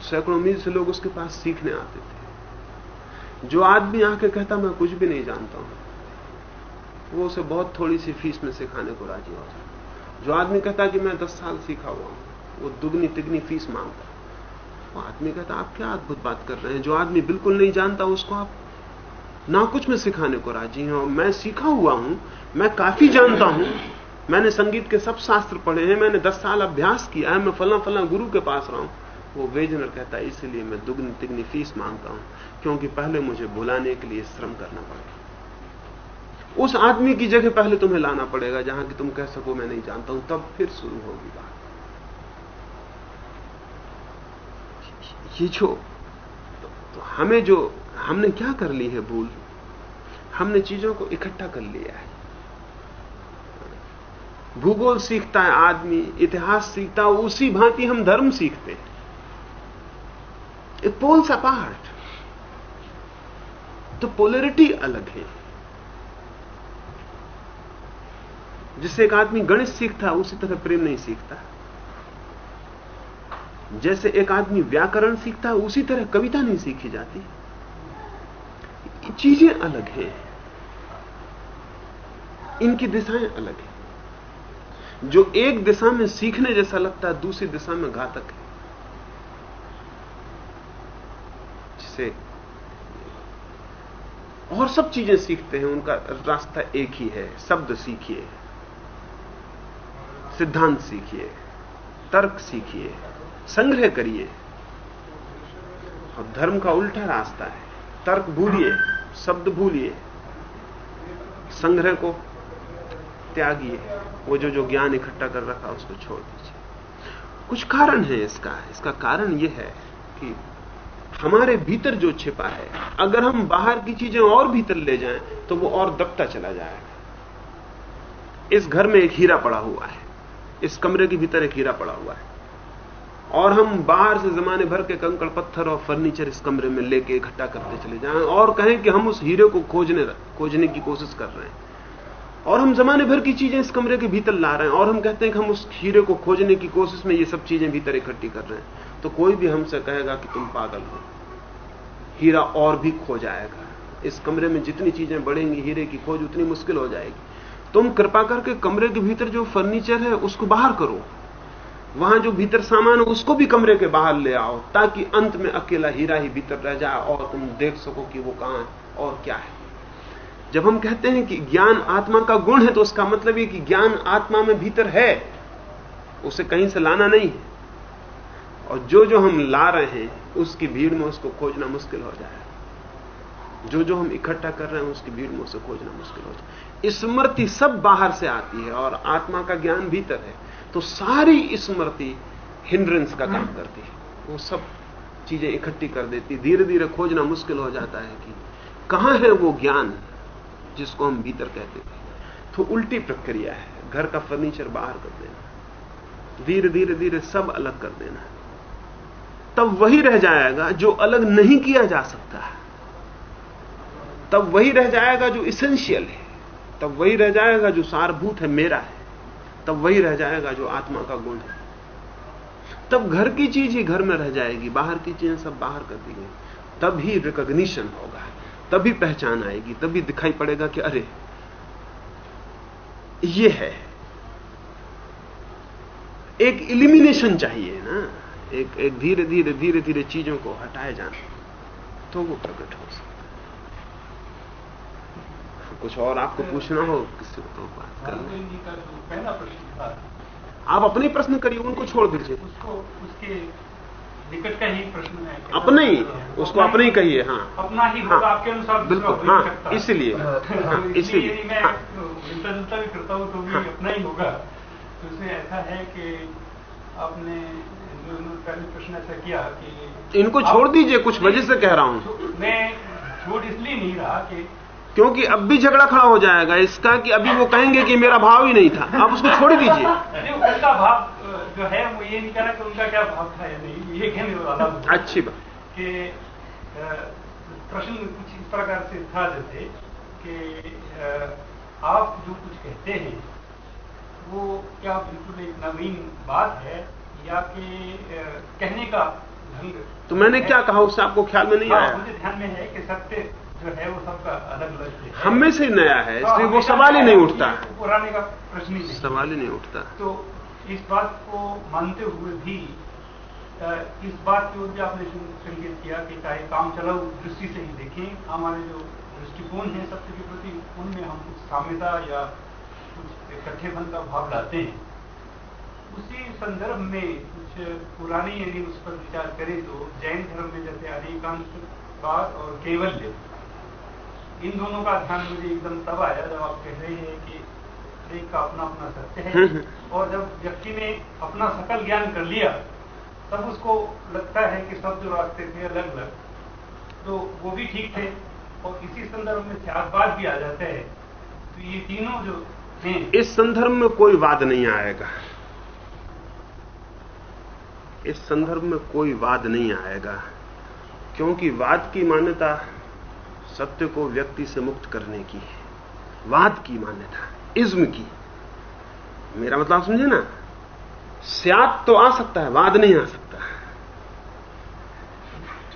Speaker 2: सैकड़ों मील से लोग उसके पास सीखने आते थे। जो आदमी आके कहता, मैं कुछ भी नहीं जानता हूँ, वो उसे बहुत थोड़ी सी फ़ीस में सिखाने को राज़ी हो जाता। जो आदमी कहता कि मैं दस साल सीखा हुआ हूँ, वो दुगनी तिगनी फ़ीस माँगता। वो आदमी कहता, आप क्या अद्भुत बात कर रहे हैं। जो आदमी बिल्कुल नहीं जानता, उसको आप ना कुछ में सिखाने को राज़ी हैं और मैं सीखा हुआ हूँ, मैं काफ़ी जानता हूँ मैंने संगीत के सब शास्त्र पढ़े हैं मैंने दस साल अभ्यास किया है मैं फला फला गुरु के पास रहा हूँ। वो वेजनर कहता है इसलिए मैं दुगनी तिगनी फ़ीस माँगता हूँ क्योंकि पहले मुझे बुलाने के लिए श्रम करना पड़ेगा उस आदमी की जगह पहले तुम्हें लाना पड़ेगा जहाँ कि तुम कह सको मैं नहीं जानता हूँ तब फिर शुरू होगी बात। ये जो तो, तो हमें जो हमने क्या कर ली है भूल? हमने चीज़ों को इकट्ठा कर लिया है। भूगोल सीखता है आदमी, इतिहास सीखता है, उसी भांति हम धर्म सीखते हैं। पोल्स अपार्ट तो पोलरिटी अलग है। जिससे एक आदमी गणित सीखता है, उसी तरह प्रेम नहीं सीखता। जैसे एक आदमी व्याकरण सीखता है, उसी तरह कविता नहीं सीखी जाती। चीज़ें अलग हैं। इनकी दिशाएँ अलग हैं। जो एक दिशा में सीखने जैसा लगता है, दूसरी दिशा में घातक है। जिसे और सब चीज़ें सीखते हैं, उनका रास्ता एक ही है, शब्द सीखिए, सिद्धांत सीखिए, तर्क सीखिए, संग्रह करिए। और धर्म का उल्टा रास्ता है, तर्क भूलिए, शब्द भूलिए, संग्रह को त्यागिए वो जो जो ज्ञान इकट्ठा कर रखा उसको छोड़ दीजिए। कुछ कारण है इसका। इसका कारण यह है कि हमारे भीतर जो छिपा है, अगर हम बाहर की चीज़ें और भीतर ले जाएँ तो वो और दबता चला जाएगा। इस घर में एक हीरा पड़ा हुआ है। इस कमरे के भीतर एक हीरा पड़ा हुआ है। और हम बाहर से जमाने भर के कंकड़ पत्थर और फर्नीचर इस कमरे में लेके इकट्ठा करते चले जाएँ और कहें कि हम उस हीरे को खोजने खोजने की कोशिश कर रहे हैं। और हम जमाने भर की चीज़ें इस कमरे के भीतर ला रहे हैं और हम कहते हैं कि हम उस हीरे को खोजने की कोशिश में ये सब चीज़ें भीतर इकट्ठी कर रहे हैं। तो कोई भी हमसे कहेगा कि तुम पागल हो। हीरा और भी खो जाएगा। इस कमरे में जितनी चीज़ें बढ़ेंगी, हीरे की खोज उतनी मुश्किल हो जाएगी। तुम कृपा करके कमरे के भीतर जो फर्नीचर है, उसको बाहर करो। वहाँ जो भीतर सामान है, उसको भी कमरे के बाहर ले आओ, ताकि अंत में अकेला हीरा ही भीतर रह जाए और तुम देख सको कि वो कहाँ है और क्या है। जब हम कहते हैं कि ज्ञान आत्मा का गुण है तो उसका मतलब ये कि ज्ञान आत्मा में भीतर है, उसे कहीं से लाना नहीं है। और जो जो हम ला रहे हैं, उसकी भीड़ में उसको खोजना मुश्किल हो जाए। जो जो हम इकट्ठा कर रहे हैं, उसकी भीड़ में उसे खोजना मुश्किल हो जाए। स्मृति सब बाहर से आती है, और आत्मा का ज्ञान भीतर है। तो सारी स्मृति हिंड्रेंस का काम करती है। वो सब चीज़ें इकट्ठी कर देती धीरे धीरे खोजना मुश्किल हो जाता है कि कहाँ है वो ज्ञान? जिसको हम भीतर कहते थे तो उल्टी प्रक्रिया है। घर का फर्नीचर बाहर कर देना। धीरे धीरे धीरे सब अलग कर देना तब वही रह जाएगा जो अलग नहीं किया जा सकता तब वही रह जाएगा जो इसेंशियल है। तब वही रह जाएगा जो सारभूत है, मेरा है। तब वही रह जाएगा जो आत्मा का गुण है। तब घर की चीज़ ही घर में रह जाएगी। बाहर की चीज़ें सब बाहर कर दी गई तब ही रिकॉग्निशन होगा। तभी पहचान आएगी तभी दिखाई पड़ेगा कि अरे ये है। एक इलिमिनेशन चाहिए ना एक एक धीरे धीरे धीरे धीरे चीज़ों को हटाए जाना तो वो प्रकट हो सकता है। कुछ और आपको पूछना हो किसी को तो बात कर
Speaker 4: पहला प्रश्न था।
Speaker 2: आप अपने प्रश्न करिए उनको छोड़ दीजिए।
Speaker 4: उसको उसके निकट का ही प्रश्न है।
Speaker 2: अपने ही उसको अपने ही कहिए हाँ।
Speaker 4: अपना ही होगा
Speaker 2: हाँ,
Speaker 4: आपके अनुसार
Speaker 2: बिल्कुल
Speaker 4: हो
Speaker 2: हाँ। इसलिए
Speaker 4: तो
Speaker 2: हाँ,
Speaker 4: इसलिए
Speaker 2: इसलिए
Speaker 4: मैं
Speaker 2: हाँ,
Speaker 4: मिलता जुलता भी करता हूँ तो भी
Speaker 2: हाँ।
Speaker 4: अपना ही होगा। तो इसमें ऐसा है कि आपने पहले प्रश्न ऐसा किया कि
Speaker 2: इनको छोड़ दीजिए कुछ वजह से कह रहा हूँ।
Speaker 4: मैं छोड़ इसलिए नहीं रहा कि
Speaker 2: क्योंकि अब भी झगड़ा खड़ा हो जाएगा। इसका कि अभी वो कहेंगे कि मेरा भाव ही नहीं था। आप उसको छोड़ दीजिए।
Speaker 4: उनका भाव जो है वो ये नहीं कहना कि उनका क्या भाव था या नहीं। ये कहने वाला
Speaker 2: अच्छी बात।
Speaker 4: कि प्रश्न कुछ इस प्रकार से था जैसे कि आप जो कुछ कहते हैं वो क्या बिल्कुल एक नवीन बात है या कि कहने का ढंग
Speaker 2: तो मैंने क्या कहा उससे आपको ख्याल में नहीं
Speaker 4: हाँ,
Speaker 2: आया?
Speaker 4: मुझे ध्यान में है कि सत्य जो है वो सबका अलग अलग है।
Speaker 2: हम में से ही नया है इसलिए
Speaker 4: हाँ,
Speaker 2: वो सवाल ही नहीं उठता।
Speaker 4: पुराने का प्रश्न ही
Speaker 2: सवाल ही नहीं उठता।
Speaker 4: तो इस बात को मानते हुए भी इस बात की ओर भी आपने संकेत किया कि चाहे काम चलाओ दृष्टि से ही देखें। हमारे जो दृष्टिकोण है सत्य के प्रति उनमें हम कुछ साम्यता या कुछ इकट्ठेपन का भाव लाते हैं। उसी संदर्भ में कुछ पुरानी यदि उस पर विचार करें तो जैन धर्म में जैसे अनेकांशवाद और केवल्य इन दोनों का ध्यान मुझे एकदम तब आया जब आप कह रहे हैं कि एक का अपना अपना सत्य है। हम्म, हम्म। और जब व्यक्ति ने अपना सकल ज्ञान कर लिया तब उसको लगता है कि सब जो रास्ते थे अलग अलग। तो वो भी ठीक थे और इसी संदर्भ में सियासबाद भी आ जाते हैं। तो ये तीनों जो हैं
Speaker 2: इस संदर्भ में कोई वाद नहीं आएगा। इस संदर्भ में कोई वाद नहीं आएगा क्योंकि वाद की मान्यता सत्य को व्यक्ति से मुक्त करने की है। वाद की मान्यता, इज्म की। मेरा मतलब समझे ना? स्याद तो आ सकता है, वाद नहीं आ सकता।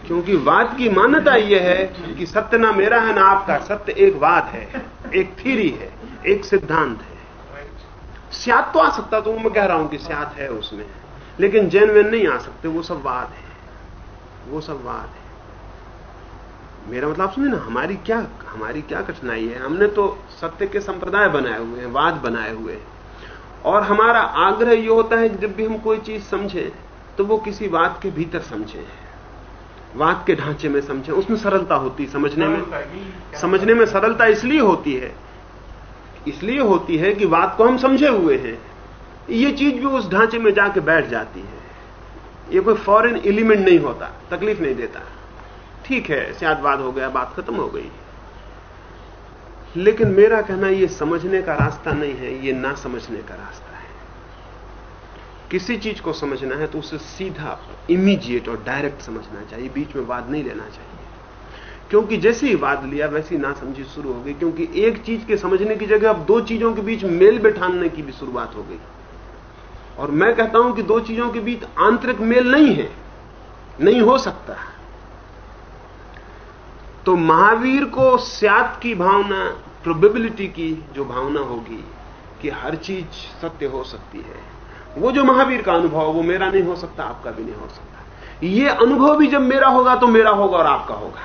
Speaker 2: क्योंकि वाद की मान्यता यह है कि सत्य ना मेरा है, ना आपका। सत्य एक वाद है, एक थीरी है, एक सिद्धांत है। स्याद तो आ सकता तो मैं कह रहा हूँ कि स्याद है उसमें। लेकिन जैन वैन नहीं आ सकते, वो सब वाद है। वो सब वाद है। मेरा मतलब सुनिए ना हमारी क्या हमारी क्या कठिनाई है? हमने तो सत्य के संप्रदाय बनाए हुए हैं वाद बनाए हुए हैं। और हमारा आग्रह यह होता है कि जब भी हम कोई चीज़ समझें तो वो किसी बात के भीतर समझें। वाद के ढांचे में समझें। उसमें सरलता होती है समझने में। समझने में सरलता इसलिए होती है इसलिए होती है कि वाद को हम समझे हुए हैं। ये चीज़ भी उस ढांचे में जाके बैठ जाती है। ये कोई फॉरेन एलिमेंट नहीं होता तकलीफ़ नहीं देता। ठीक है स्यादवाद हो गया, बात खत्म हो गई। लेकिन मेरा कहना यह समझने का रास्ता नहीं है यह ना समझने का रास्ता है। किसी चीज़ को समझना है तो उसे सीधा इमीडिएट और डायरेक्ट समझना चाहिए, बीच में वाद नहीं लेना चाहिए। क्योंकि जैसे ही वाद लिया, वैसे ही ना समझी शुरू हो गई, क्योंकि एक चीज़ के समझने की जगह अब दो चीज़ों के बीच मेल बैठाने की भी शुरुआत हो गई। और मैं कहता हूँ कि दो चीज़ों के बीच आंतरिक मेल नहीं है, नहीं हो सकता। तो महावीर को स्यात की भावना प्रोबेबिलिटी की जो भावना होगी कि हर चीज़ सत्य हो सकती है। वो जो महावीर का अनुभव वो मेरा नहीं हो सकता, आपका भी नहीं हो सकता। ये अनुभव भी जब मेरा होगा तो मेरा होगा और आपका होगा।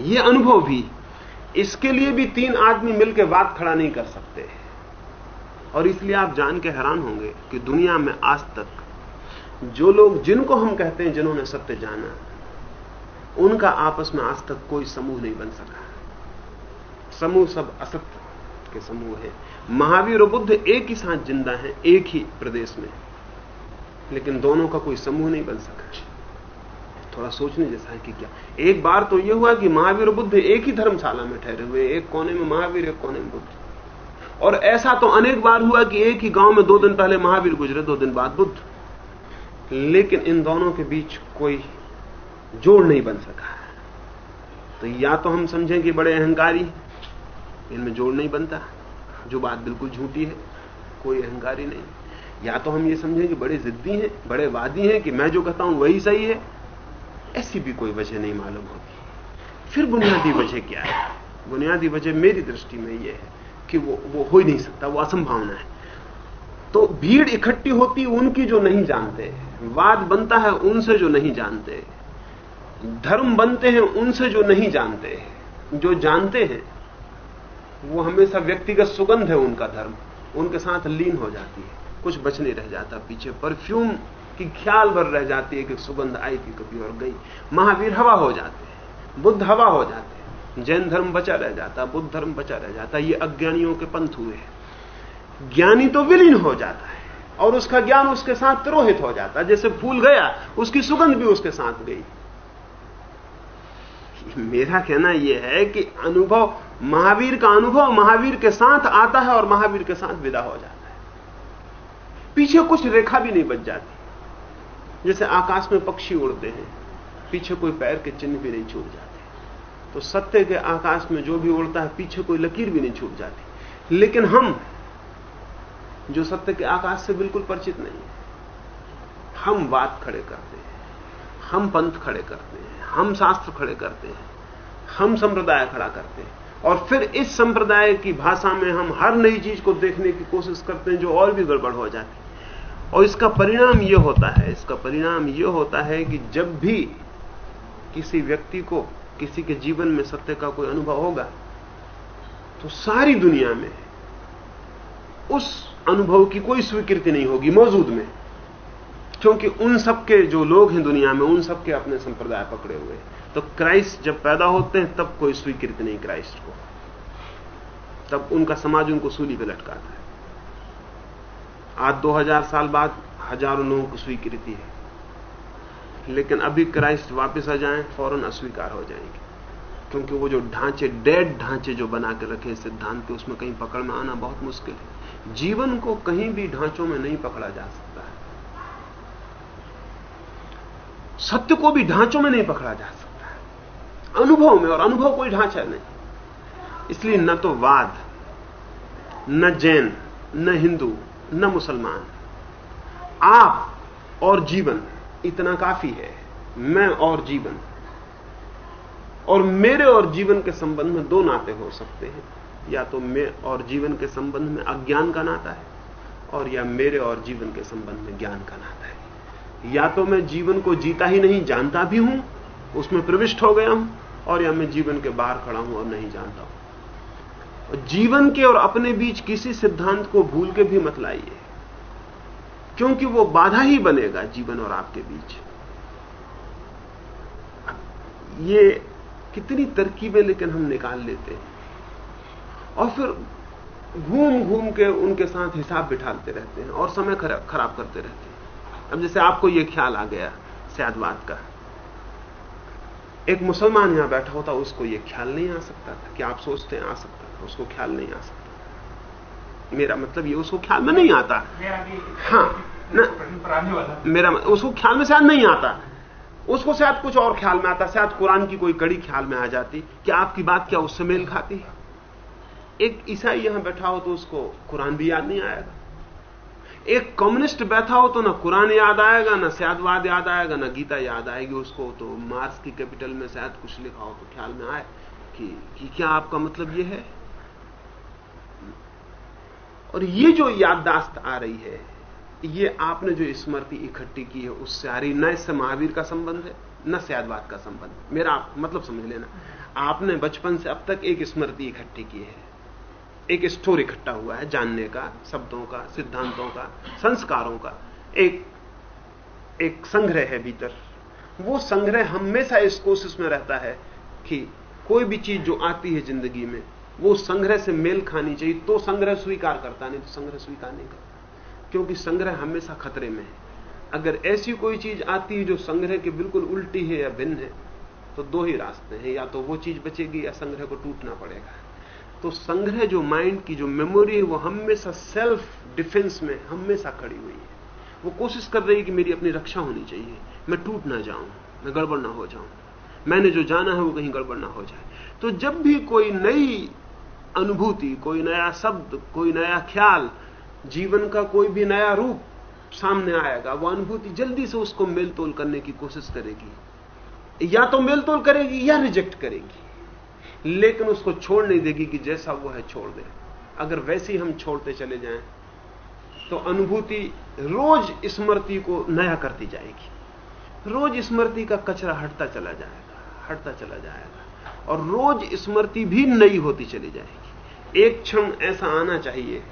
Speaker 2: ये अनुभव भी, इसके लिए भी तीन आदमी मिलकर बात खड़ा नहीं कर सकते। और इसलिए आप जान के हैरान होंगे कि दुनिया में आज तक जो लोग जिनको हम कहते हैं, जिन्होंने सत्य जाना उनका आपस में आज तक कोई समूह नहीं बन सका। समूह सब असत्य के समूह है। महावीर और बुद्ध एक ही साथ ज़िंदा हैं, एक ही प्रदेश में। लेकिन दोनों का कोई समूह नहीं बन सका। थोड़ा सोचने जैसा है कि क्या? एक बार तो यह हुआ कि महावीर और बुद्ध एक ही धर्मशाला में ठहरे हुए, एक कोने में महावीर, एक कोने में बुद्ध। और ऐसा तो अनेक बार हुआ कि एक ही गाँव में दो दिन पहले महावीर गुजरे, दो दिन बाद बुद्ध। लेकिन इन दोनों के बीच कोई जोड़ नहीं बन सका। तो या तो हम समझें कि बड़े अहंकारी इनमें जोड़ नहीं बनता। जो बात बिल्कुल झूठी है, कोई अहंकारी नहीं। या तो हम ये समझें कि बड़े जिद्दी हैं, बड़े वादी हैं कि मैं जो कहता हूँ वही सही है। ऐसी भी कोई वजह नहीं मालूम होती। फिर बुनियादी वजह क्या है? बुनियादी वजह मेरी दृष्टि में यह है कि वो वो हो ही नहीं सकता, वो असंभावना है। तो भीड़ इकट्ठी होती उनकी जो नहीं जानते, वाद बनता है उनसे जो नहीं जानते। धर्म बनते हैं, उनसे जो नहीं जानते हैं, जो जानते हैं, वो हमेशा व्यक्तिगत सुगंध है उनका धर्म। उनके साथ लीन हो जाती है, कुछ बच नहीं रह जाता पीछे। परफ्यूम की ख्याल भर रह जाती है कि सुगंध आई थी कभी और गई। महावीर हवा हो जाते हैं, बुद्ध हवा हो जाते हैं, जैन धर्म बचा रह जाता, बुद्ध धर्म बचा रह जाता। ये अज्ञानियों के पंथ हुए हैं। ज्ञानी तो विलीन हो जाता है और उसका ज्ञान उसके साथ तिरोहित हो जाता। है जैसे फूल गया, उसकी सुगंध भी उसके साथ गई। मेरा कहना यह है कि अनुभव महावीर का अनुभव महावीर के साथ आता है और महावीर के साथ विदा हो जाता है। पीछे कुछ रेखा भी नहीं बच जाती। जैसे आकाश में पक्षी उड़ते हैं, पीछे कोई पैर के चिन्ह भी नहीं छूट जाते। तो सत्य के आकाश में जो भी उड़ता है, पीछे कोई लकीर भी नहीं छूट जाती। लेकिन हम, जो सत्य के आकाश से बिल्कुल परिचित नहीं हम बात खड़े करते हैं, हम पंथ खड़े करते हैं। हम शास्त्र खड़े करते हैं, हम संप्रदाय खड़ा करते हैं। और फिर इस संप्रदाय की भाषा में हम हर नई चीज़ को देखने की कोशिश करते हैं जो और भी गड़बड़ हो जाती है। और इसका परिणाम यह होता है, इसका परिणाम यह होता है कि जब भी किसी व्यक्ति को किसी के जीवन में सत्य का कोई अनुभव होगा तो सारी दुनिया में उस अनुभव की कोई स्वीकृति नहीं होगी मौजूद में। क्योंकि उन सबके जो लोग हैं दुनिया में, उन सबके अपने संप्रदाय पकड़े हुए तो क्राइस्ट जब पैदा होते हैं, तब कोई स्वीकृति नहीं क्राइस्ट को। तब उनका समाज उनको सूली पे लटकाता है। आज 2000 साल बाद हज़ारों लोगों को स्वीकृति है। लेकिन अभी क्राइस्ट वापस आ जाएँ, फ़ौरन अस्वीकार हो जाएँगे। क्योंकि वो जो ढांचे डेड ढांचे जो बना के रखे सिद्धांत के उसमें कहीं पकड़ में आना बहुत मुश्किल है। जीवन को कहीं भी ढांचों में नहीं पकड़ा जा सकता है सत्य को भी ढांचों में नहीं पकड़ा जा सकता अनुभव में, और अनुभव कोई ढांचा नहीं। इसलिए न तो वाद, न जैन, न हिंदू, न मुसलमान। आप और जीवन इतना काफ़ी है, मैं और जीवन। और मेरे और जीवन के संबंध में दो नाते हो सकते हैं। या तो मैं और जीवन के संबंध में अज्ञान का नाता है, और या मेरे और जीवन के संबंध में ज्ञान का नाता है। या तो मैं जीवन को जीता ही नहीं, जानता भी हूँ, उसमें प्रविष्ट हो गया हूँ, और या मैं जीवन के बाहर खड़ा हूँ और नहीं जानता हूँ। जीवन के और अपने बीच किसी सिद्धांत को भूल के भी मत लाइए, क्योंकि वो बाधा ही बनेगा जीवन और आपके बीच। ये कितनी तरकीबें लेकिन हम निकाल लेते हैं, और फिर घूम घूम के उनके साथ हिसाब बिठाते रहते हैं, और समय खराब करते रहते हैं। अब जैसे आपको यह ख्याल आ गया सयादवाद का। एक मुसलमान यहाँ बैठा होता उसको यह ख्याल नहीं आ सकता था कि आप सोचते हैं आ सकता था उसको ख्याल नहीं आ सकता मेरा मतलब ये उसको ख्याल में नहीं आता। हाँ ना मेरा उसको ख्याल में शायद नहीं आता। उसको शायद कुछ और ख्याल में आता शायद कुरान की कोई कड़ी ख्याल में आ जाती कि आपकी बात क्या उससे मेल खाती। है एक ईसाई यहाँ बैठा हो तो उसको कुरान भी याद नहीं आएगा एक कम्युनिस्ट बैठा हो तो ना कुरान याद आएगा ना सयादवाद याद आएगा ना गीता याद आएगी उसको तो मार्स की कैपिटल में शायद कुछ लिखा हो तो ख्याल में आए कि, कि क्या आपका मतलब यह है? और ये जो याददाश्त आ रही है ये आपने जो स्मृति इकट्ठी की है उससे आ रही न इससे महावीर का संबंध है न सयादवाद का संबंध। मेरा आप मतलब समझ लेना। आपने बचपन से अब तक एक स्मृति इकट्ठी की है। एक स्टोर इकट्ठा हुआ है जानने का, शब्दों का, सिद्धांतों का, संस्कारों का। एक एक संग्रह है भीतर। वो संग्रह हमेशा इस कोशिश में रहता है कि कोई भी चीज़ जो आती है ज़िंदगी में, वो संग्रह से मेल खानी चाहिए। तो संग्रह स्वीकार करता नहीं तो संग्रह स्वीकार नहीं करता। क्योंकि संग्रह हमेशा खतरे में है। अगर ऐसी कोई चीज़ आती है जो संग्रह के बिल्कुल उल्टी है या भिन्न है तो दो ही रास्ते हैं। या तो वो चीज़ बचेगी या संग्रह को टूटना पड़ेगा। तो संग्रह जो माइंड की जो मेमोरी है, वो हमेशा सेल्फ डिफेंस में हमेशा खड़ी हुई है। वो कोशिश कर रही है कि मेरी अपनी रक्षा होनी चाहिए। मैं टूट ना जाऊँ, मैं गड़बड़ ना हो जाऊँ। मैंने जो जाना है वो कहीं गड़बड़ ना हो जाए। तो जब भी कोई नई अनुभूति, कोई नया शब्द, कोई नया ख्याल, जीवन का कोई भी नया रूप सामने आएगा, वो अनुभूति जल्दी से उसको मेल तोल करने की कोशिश करेगी। या तो मेल तोल करेगी या रिजेक्ट करेगी। लेकिन उसको छोड़ नहीं देगी कि जैसा वो है छोड़ दे। अगर वैसे ही हम छोड़ते चले जाएँ तो अनुभूति रोज स्मृति को नया करती जाएगी। रोज स्मृति का कचरा हटता चला जाएगा, हटता चला जाएगा, और रोज स्मृति भी नई होती चली जाएगी। एक क्षण ऐसा आना चाहिए,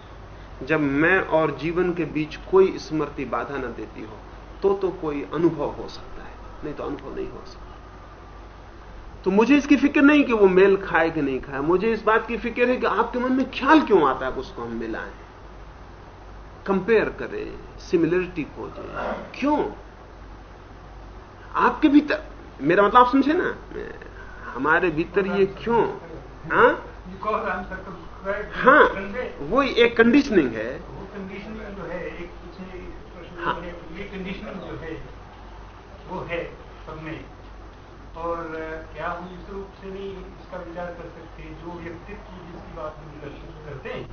Speaker 2: जब मैं और जीवन के बीच कोई स्मृति बाधा न देती हो तो तो कोई अनुभव हो सकता है, नहीं तो अनुभव नहीं हो सकता। तो मुझे इसकी फ़िक्र नहीं कि वो मेल खाए कि नहीं खाए। मुझे इस बात की फ़िक्र है कि आपके मन में ख्याल क्यों आता है उसको हम मिलाएँ? कंपेयर करें सिमिलरिटी खोजें। क्यों? आपके भीतर मेरा मतलब आप समझे ना? हमारे भीतर ये क्यों? हाँ? हाँ वो एक कंडीशनिंग है।
Speaker 4: वो कंडीशनिंग जो है एक हाँ। ये कंडीशनिंग जो है वो है सब में। और क्या हम इस रूप से नहीं इसका विचार कर सकते जो व्यक्तित्व जिसकी बात हम करते हैं,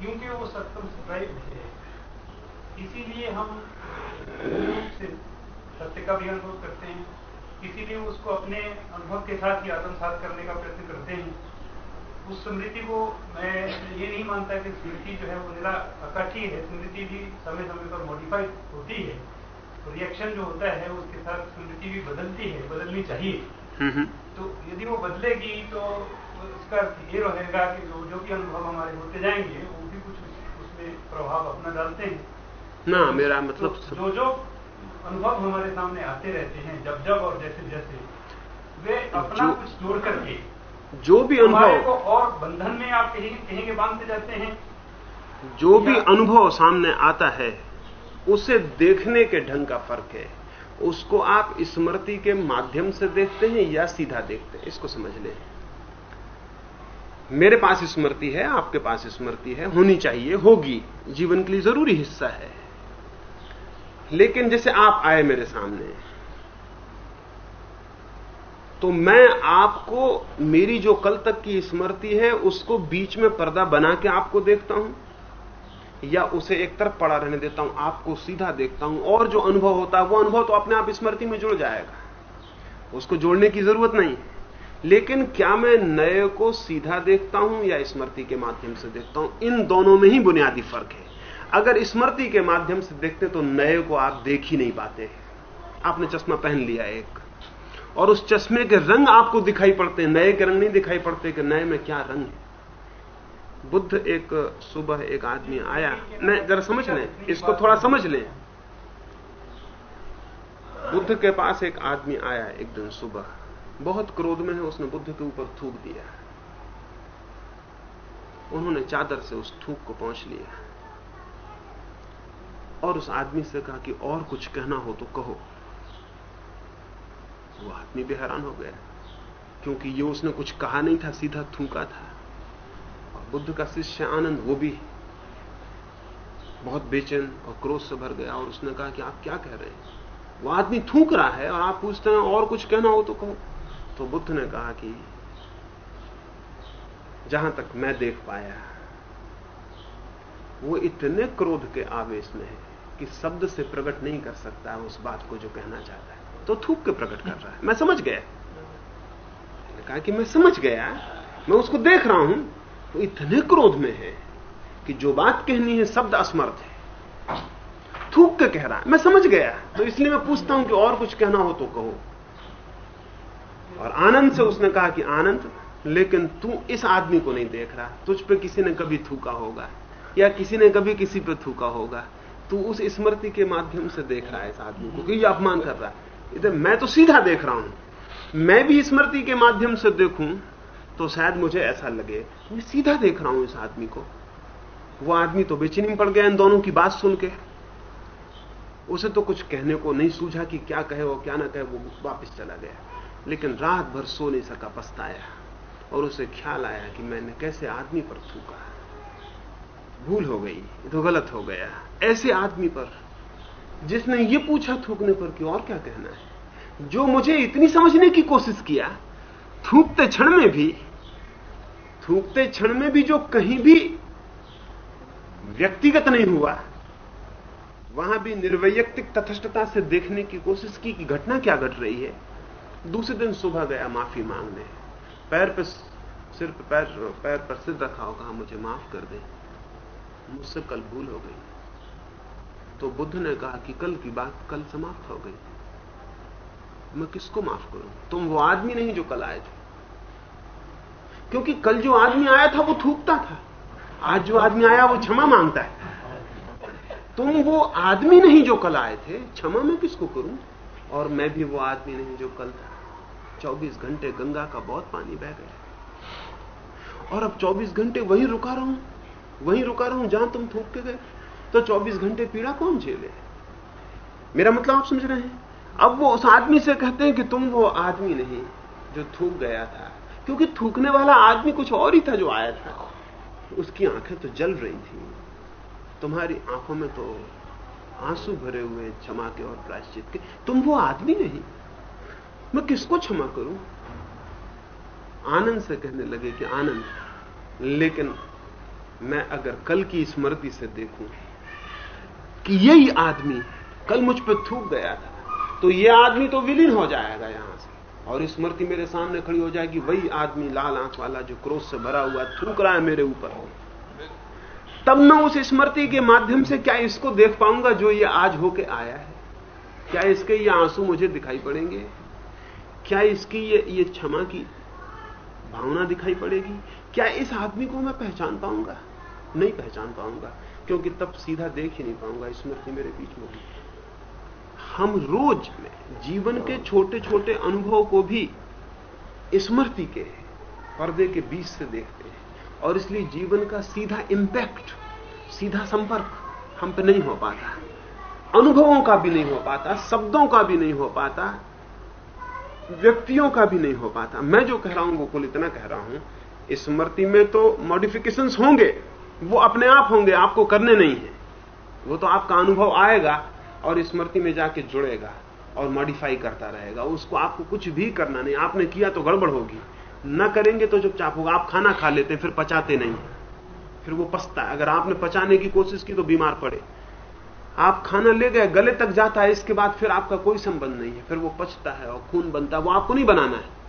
Speaker 4: क्योंकि वो सत्संग ड्राइव है। इसीलिए हम से सत्य का भी अनुभव करते हैं। इसीलिए उसको अपने अनुभव के साथ ही आत्मसात करने का प्रयत्न करते हैं। उस स्मृति को मैं ये नहीं मानता कि स्मृति जो है वो निरा इकट्ठी है। स्मृति भी समय समय पर मॉडिफाई होती है। रिएक्शन जो होता है उसके साथ स्मृति भी बदलती है बदलनी चाहिए।
Speaker 2: हम्म, हम्म।
Speaker 4: तो यदि वो बदलेगी तो उसका ये रहेगा कि जो जो भी अनुभव हमारे होते जाएँगे वो भी कुछ उसमें प्रभाव अपना डालते हैं।
Speaker 2: ना मेरा मतलब
Speaker 4: तो जो जो अनुभव हमारे सामने आते रहते हैं जब जब और जैसे जैसे वे अपना कुछ जोड़ करके
Speaker 2: जो भी
Speaker 4: हमारे को
Speaker 2: अनुभव
Speaker 4: और बंधन में आप कहीं कहीं के बांधते जाते हैं।
Speaker 2: जो भी अनुभव सामने आता है उसे देखने के ढंग का फ़र्क है। उसको आप स्मृति के माध्यम से देखते हैं या सीधा देखते हैं? इसको समझ लें। मेरे पास स्मृति है, आपके पास स्मृति है, होनी चाहिए, होगी। जीवन के लिए ज़रूरी हिस्सा है। लेकिन जैसे आप आए मेरे सामने तो मैं आपको, मेरी जो कल तक की स्मृति है, उसको बीच में पर्दा बना के आपको देखता हूँ। या उसे एक तरफ़ पड़ा रहने देता हूँ, आपको सीधा देखता हूँ। और जो अनुभव होता है, वो अनुभव तो अपने आप स्मृति में जुड़ जाएगा। उसको जोड़ने की ज़रूरत नहीं। लेकिन क्या मैं नए को सीधा देखता हूँ या स्मृति के माध्यम से देखता हूँ? इन दोनों में ही बुनियादी फ़र्क है। अगर स्मृति के माध्यम से देखते तो नए को आप देख ही नहीं पाते। आपने चश्मा पहन लिया एक। और उस चश्मे के रंग आपको दिखाई पड़ते हैं। नए के रंग नहीं दिखाई पड़ते कि नए में क्या रंग है। बुद्ध एक सुबह एक आदमी आया। नहीं जरा समझ लें, इसको थोड़ा समझ लें। बुद्ध के पास एक आदमी आया एक दिन सुबह। बहुत क्रोध में है, उसने बुद्ध के ऊपर थूक दिया। उन्होंने चादर से उस थूक को पहुँच लिया। और उस आदमी से कहा कि और कुछ कहना हो तो कहो। वो आदमी भी हैरान हो गया, क्योंकि ये उसने कुछ कहा नहीं था, सीधा थूका था। बुद्ध का शिष्य आनंद, वो भी बहुत बेचैन और क्रोध से भर गया और उसने कहा कि आप क्या कह रहे हैं? वो आदमी थूक रहा है और आप पूछते हैं, और कुछ कहना हो तो कहो। तो बुद्ध ने कहा कि जहाँ तक मैं देख पाया, वो इतने क्रोध के आवेश में है कि शब्द से प्रकट नहीं कर सकता उस बात को जो कहना चाहता है। तो थूक के प्रकट कर रहा है। मैं समझ गया। कहा कि मैं समझ गया। मैं उसको देख रहा हूँ। तो इतने क्रोध में है कि जो बात कहनी है शब्द असमर्थ है। थूक के कह रहा है। मैं समझ गया। तो इसलिए मैं पूछता हूँ कि और कुछ कहना हो तो कहो। और आनंद से उसने कहा कि, आनंद, लेकिन तू इस आदमी को नहीं देख रहा। तुझ पे किसी ने कभी थूका होगा, या किसी ने कभी किसी पे थूका होगा। तू उस स्मृति के माध्यम से देख रहा है इस आदमी को क्योंकि अपमान कर रहा है। इधर मैं तो सीधा देख रहा हूँ। मैं भी स्मृति के माध्यम से देखूँ तो शायद मुझे ऐसा लगे। मैं सीधा देख रहा हूँ इस आदमी को। वो आदमी तो बेचैनी में पड़ गया इन दोनों की बात सुन के। उसे तो कुछ कहने को नहीं सूझा कि क्या कहे और क्या ना कहे, वो वापस चला गया। लेकिन रात भर सो नहीं सका पछताया और उसे ख्याल आया कि मैंने कैसे आदमी पर थूका। भूल हो गई तो गलत हो गया। ऐसे आदमी पर जिसने ये पूछा थूकने पर कि और क्या कहना है? जो मुझे इतनी समझने की कोशिश किया थूकते क्षण में भी, थूकते क्षण में भी जो कहीं भी व्यक्तिगत नहीं हुआ, वहाँ भी निर्वैयक्तिक तथस्थता से देखने की कोशिश की कि घटना क्या घट रही है। दूसरे दिन सुबह गया माफ़ी मांगने। पैर पर सिर पे पैर पैर पर सिर रखा होगा मुझे माफ़ कर दे। मुझसे कल भूल हो गई। तो बुद्ध ने कहा कि कल की बात कल समाप्त हो गई। मैं किसको माफ़ करूँ? तुम वो आदमी नहीं जो कल आए थे। क्योंकि कल जो आदमी आया था वो थूकता था। आज जो आदमी आया वो क्षमा माँगता है। तुम वो आदमी नहीं जो कल आए थे, क्षमा मैं किसको करूँ? और मैं भी वो आदमी नहीं जो कल था 24 घंटे गंगा का बहुत पानी बह गया। और अब 24 घंटे वहीं रुका रहा? हूँ वहीं रुका रहा हूँ जहाँ तुम थूक के गए? तो 24 घंटे पीड़ा कौन झेले? मेरा मतलब आप समझ रहे हैं? अब वो उस आदमी से कहते हैं कि तुम वो आदमी नहीं जो थूक गया था। क्योंकि थूकने वाला आदमी कुछ और ही था जो आया था। उसकी आँखें तो जल रही थी। तुम्हारी आँखों में तो आँसू भरे हुए क्षमा के और प्रायश्चित के। तुम वो आदमी नहीं। मैं किसको क्षमा करूँ? आनंद से कहने लगे कि आनंद, लेकिन मैं अगर कल की स्मृति से देखूँ कि यही आदमी कल मुझ पर थूक गया था तो ये आदमी तो विलीन हो जाएगा यहाँ से। और स्मृति मेरे सामने खड़ी हो जाएगी, वही आदमी लाल आँख वाला जो क्रोध से भरा हुआ थूक रहा है मेरे ऊपर। तब मैं उस स्मृति के माध्यम से क्या इसको देख पाऊँगा जो ये आज होके आया है? क्या इसके ये आँसू मुझे दिखाई पड़ेंगे? क्या इसकी ये ये क्षमा की भावना दिखाई पड़ेगी? क्या इस आदमी को मैं पहचान पाऊँगा? नहीं पहचान पाऊँगा, क्योंकि तब सीधा देख ही नहीं पाऊँगा स्मृति मेरे बीच में। हम रोज में जीवन के छोटे छोटे अनुभव को भी स्मृति के पर्दे के बीच से देखते हैं और इसलिए जीवन का सीधा इंपैक्ट सीधा संपर्क हम पे नहीं हो पाता। अनुभवों का भी नहीं हो पाता, शब्दों का भी नहीं हो पाता, व्यक्तियों का भी नहीं हो पाता। मैं जो कह रहा हूँ, वो कुल इतना कह रहा हूँ, स्मृति में तो मॉडिफिकेशंस होंगे, वो अपने आप होंगे, आपको करने नहीं है। वो तो आपका अनुभव आएगा और स्मृति में जाके जुड़ेगा और मॉडिफाई करता रहेगा। उसको आपको कुछ भी करना नहीं। आपने किया तो गड़बड़ होगी। न करेंगे तो चुपचाप होगा आप खाना खा लेते, फिर पचाते नहीं। फिर वो पछता। है अगर आपने पचाने की कोशिश की तो बीमार पड़े। आप खाना ले गए, गले तक जाता है, इसके बाद फिर आपका कोई संबंध नहीं है। फिर वो पचता है और खून बनता है। वो आपको नहीं बनाना है।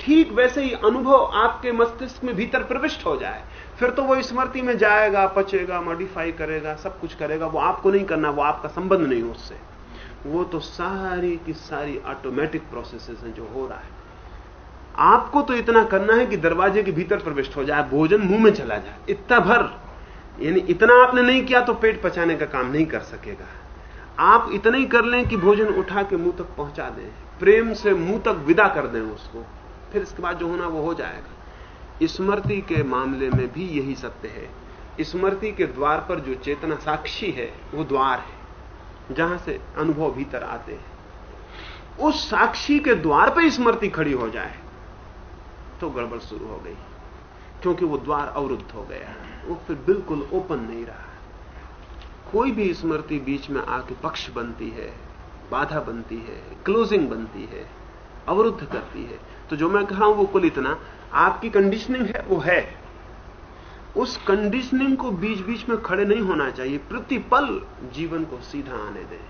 Speaker 2: ठीक वैसे ही अनुभव आपके मस्तिष्क में भीतर प्रविष्ट हो जाए। फिर तो वो स्मृति में जाएगा, पचेगा मॉडिफाई करेगा, सब कुछ करेगा, वो आपको नहीं करना, वो आपका संबंध नहीं हो उससे। वो तो सारी की सारी ऑटोमेटिक प्रोसेसेस हैं जो हो रहा है। आपको तो इतना करना है कि दरवाजे के भीतर प्रविष्ट हो जाए, भोजन मुँह में चला जाए, इतना भर। यानी इतना आपने नहीं किया तो पेट पचाने का काम नहीं कर सकेगा। आप इतना ही कर लें कि भोजन उठा के मुँह तक पहुँचा दें, प्रेम से मुँह तक विदा कर दें उसको, फिर इसके बाद जो होना वो हो जाएगा। स्मृति के मामले में भी यही सत्य है। स्मृति के द्वार पर जो चेतना साक्षी है, वो द्वार है, जहाँ से अनुभव भीतर आते हैं। उस साक्षी के द्वार पर स्मृति खड़ी हो जाए तो गड़बड़ शुरू हो गई, क्योंकि वो द्वार अवरुद्ध हो गया। वो फिर बिल्कुल ओपन नहीं रहा। कोई भी स्मृति बीच में आके पक्ष बनती है, बाधा बनती है क्लोजिंग बनती है, अवरुद्ध करती है। तो जो मैं कह वो कुल इतना आपकी कंडीशनिंग है, वो है। उस कंडीशनिंग को बीच बीच में खड़े नहीं होना चाहिए। प्रतिपल जीवन को सीधा आने दें।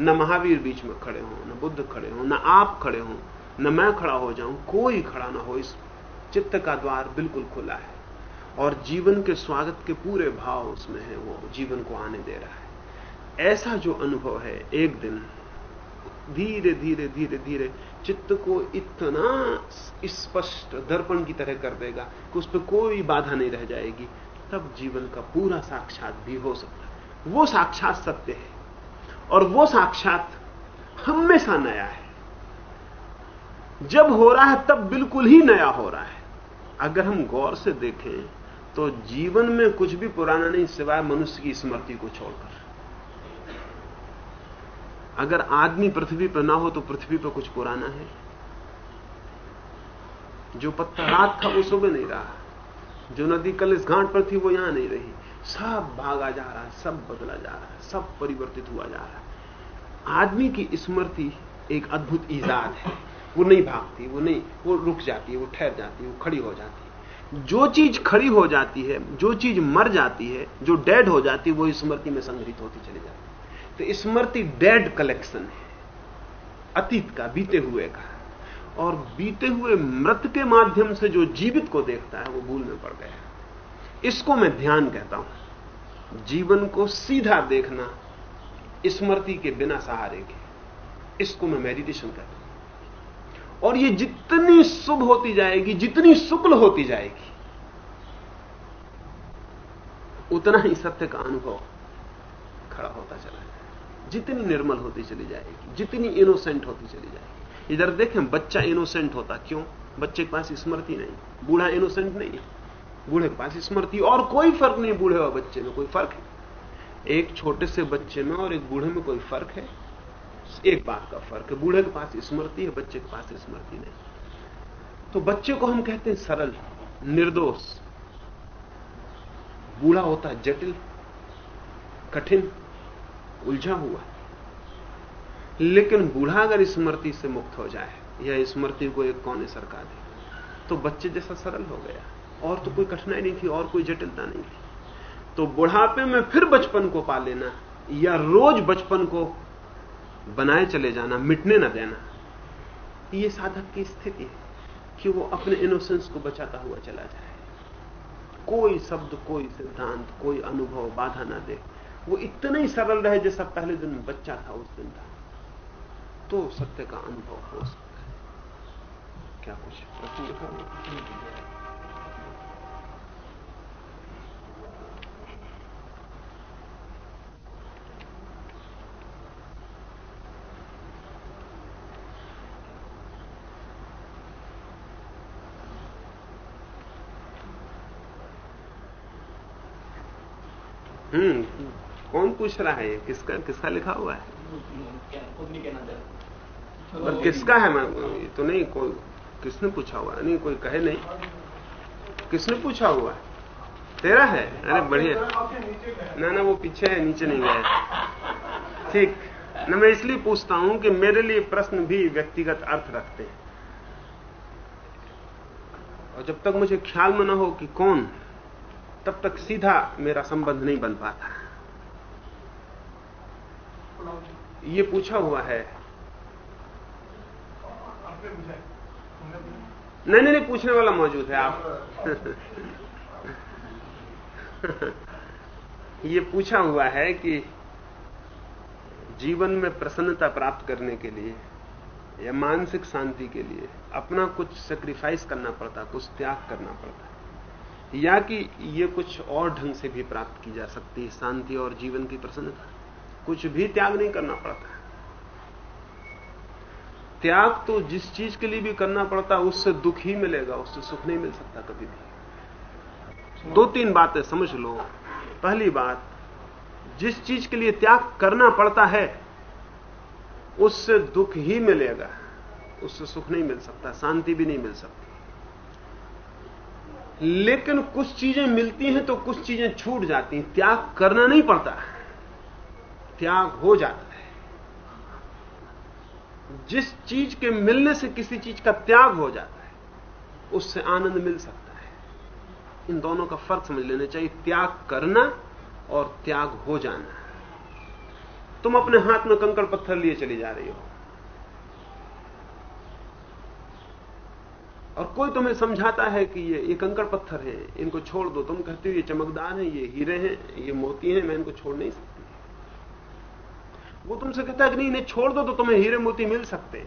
Speaker 2: न महावीर बीच में खड़े हो, न बुद्ध खड़े हो, न आप खड़े हो, न मैं खड़ा हो जाऊँ, कोई खड़ा ना हो, इस चित्त का द्वार बिल्कुल खुला है। और जीवन के स्वागत के पूरे भाव उसमें है, वो जीवन को आने दे रहा है। ऐसा जो अनुभव है, एक दिन धीरे धीरे धीरे धीरे चित्त को इतना स्पष्ट दर्पण की तरह कर देगा कि उस पर कोई बाधा नहीं रह जाएगी। तब जीवन का पूरा साक्षात भी हो सकता है। वो साक्षात सत्य है। और वो साक्षात हमेशा नया है। जब हो रहा है, तब बिल्कुल ही नया हो रहा है। अगर हम गौर से देखें तो जीवन में कुछ भी पुराना नहीं, सिवाय मनुष्य की स्मृति को छोड़कर। अगर आदमी पृथ्वी पर ना हो तो पृथ्वी पर कुछ पुराना है। जो पत्ता रात था, वो सुबह नहीं रहा। जो नदी कल इस घाट पर थी, वो यहाँ नहीं रही। सब भागा जा रहा है सब बदला जा रहा है सब परिवर्तित हुआ जा रहा। है आदमी की स्मृति एक अद्भुत ईजाद है। वो नहीं भागती, वो नहीं, वो रुक जाती है वो ठहर जाती है वो खड़ी हो जाती। है जो चीज़ खड़ी हो जाती है, जो चीज़ मर जाती है, जो डेड हो जाती है, वो स्मृति में संग्रहित होती चली जाती है। तो स्मृति डेड कलेक्शन है। अतीत का, बीते हुए का। और बीते हुए मृत के माध्यम से जो जीवित को देखता है, वो भूल में पड़ गया। इसको मैं ध्यान कहता हूँ। जीवन को सीधा देखना स्मृति के बिना सहारे के इसको मैं मेडिटेशन कहता हूँ। और ये जितनी शुभ होती जाएगी, जितनी शुक्ल होती जाएगी, उतना ही सत्य का अनुभव खड़ा होता चला जितनी निर्मल होती चली जाएगी, जितनी इनोसेंट होती चली जाएगी। इधर देखें, बच्चा इनोसेंट होता क्यों? बच्चे के पास स्मृति नहीं। बूढ़ा इनोसेंट नहीं है। बूढ़े के पास स्मृति, और कोई फ़र्क नहीं बूढ़े और बच्चे में, कोई फ़र्क है। एक छोटे से बच्चे में और एक बूढ़े में कोई फ़र्क है? एक बात का फ़र्क है, बूढ़े के पास स्मृति है, बच्चे के पास स्मृति नहीं। तो बच्चे को हम कहते हैं सरल, निर्दोष। बूढ़ा होता है जटिल, कठिन उलझा हुआ है। लेकिन बूढ़ा अगर स्मृति से मुक्त हो जाए, या स्मृति को एक कोने सरका दे तो बच्चे जैसा सरल हो गया। और तो कोई कठिनाई नहीं थी, और कोई जटिलता नहीं थी। तो बुढ़ापे में फिर बचपन को पा लेना, या रोज बचपन को बनाए चले जाना, मिटने ना देना, ये साधक की स्थिति है कि वो अपने इनोसेंस को बचाता हुआ चला जाए। कोई शब्द, कोई सिद्धांत, कोई अनुभव बाधा ना दे। वो इतना ही सरल रहे जैसा पहले दिन बच्चा था, उस दिन था। तो सत्य का अनुभव हो सकता है। क्या कुछ प्रश्न लिखा हम्म कौन पूछ रहा है किसका किसका लिखा हुआ है? पर किसका है मैं ये तो नहीं कोई किसने पूछा हुआ नहीं कोई कहे नहीं। किसने पूछा हुआ है? तेरा है? अरे बढ़िया। ना ना वो पीछे है नीचे नहीं गया ठीक। ना मैं इसलिए पूछता हूँ कि मेरे लिए प्रश्न भी व्यक्तिगत अर्थ रखते हैं। और जब तक मुझे ख्याल में ना हो कि कौन तब तक सीधा मेरा संबंध नहीं बन पाता। ये पूछा हुआ है। नहीं नहीं नहीं, पूछने वाला मौजूद है आप। ये पूछा हुआ है कि जीवन में प्रसन्नता प्राप्त करने के लिए या मानसिक शांति के लिए अपना कुछ सेक्रीफाइस करना पड़ता कुछ त्याग करना पड़ता या कि ये कुछ और ढंग से भी प्राप्त की जा सकती है, शांति और जीवन की प्रसन्नता। कुछ भी त्याग नहीं करना पड़ता त्याग तो जिस चीज़ के लिए भी करना पड़ता है, उससे दुख ही मिलेगा, उससे सुख नहीं मिल सकता कभी भी। दो तीन बातें समझ लो। पहली बात, जिस चीज़ के लिए त्याग करना पड़ता है, उससे दुख ही मिलेगा, उससे सुख नहीं मिल सकता, शांति भी नहीं मिल सकती। लेकिन कुछ चीज़ें मिलती हैं तो कुछ चीज़ें छूट जाती हैं। त्याग करना नहीं पड़ता। त्याग हो जाता है। जिस चीज़ के मिलने से किसी चीज़ का त्याग हो जाता है, उससे आनंद मिल सकता है। इन दोनों का फ़र्क समझ लेना चाहिए। त्याग करना और त्याग हो जाना। तुम अपने हाथ में कंकड़ पत्थर लिए चली जा रही हो। और कोई तुम्हें समझाता है कि ये ये कंकड़ पत्थर है, इनको छोड़ दो। तुम कहते हो, ये चमकदार है, ये हीरे हैं, ये मोती हैं, मैं इनको छोड़ नहीं सकती। वो तुमसे कहता है कि नहीं, इन्हें छोड़ दो तो तुम्हें हीरे मोती मिल सकते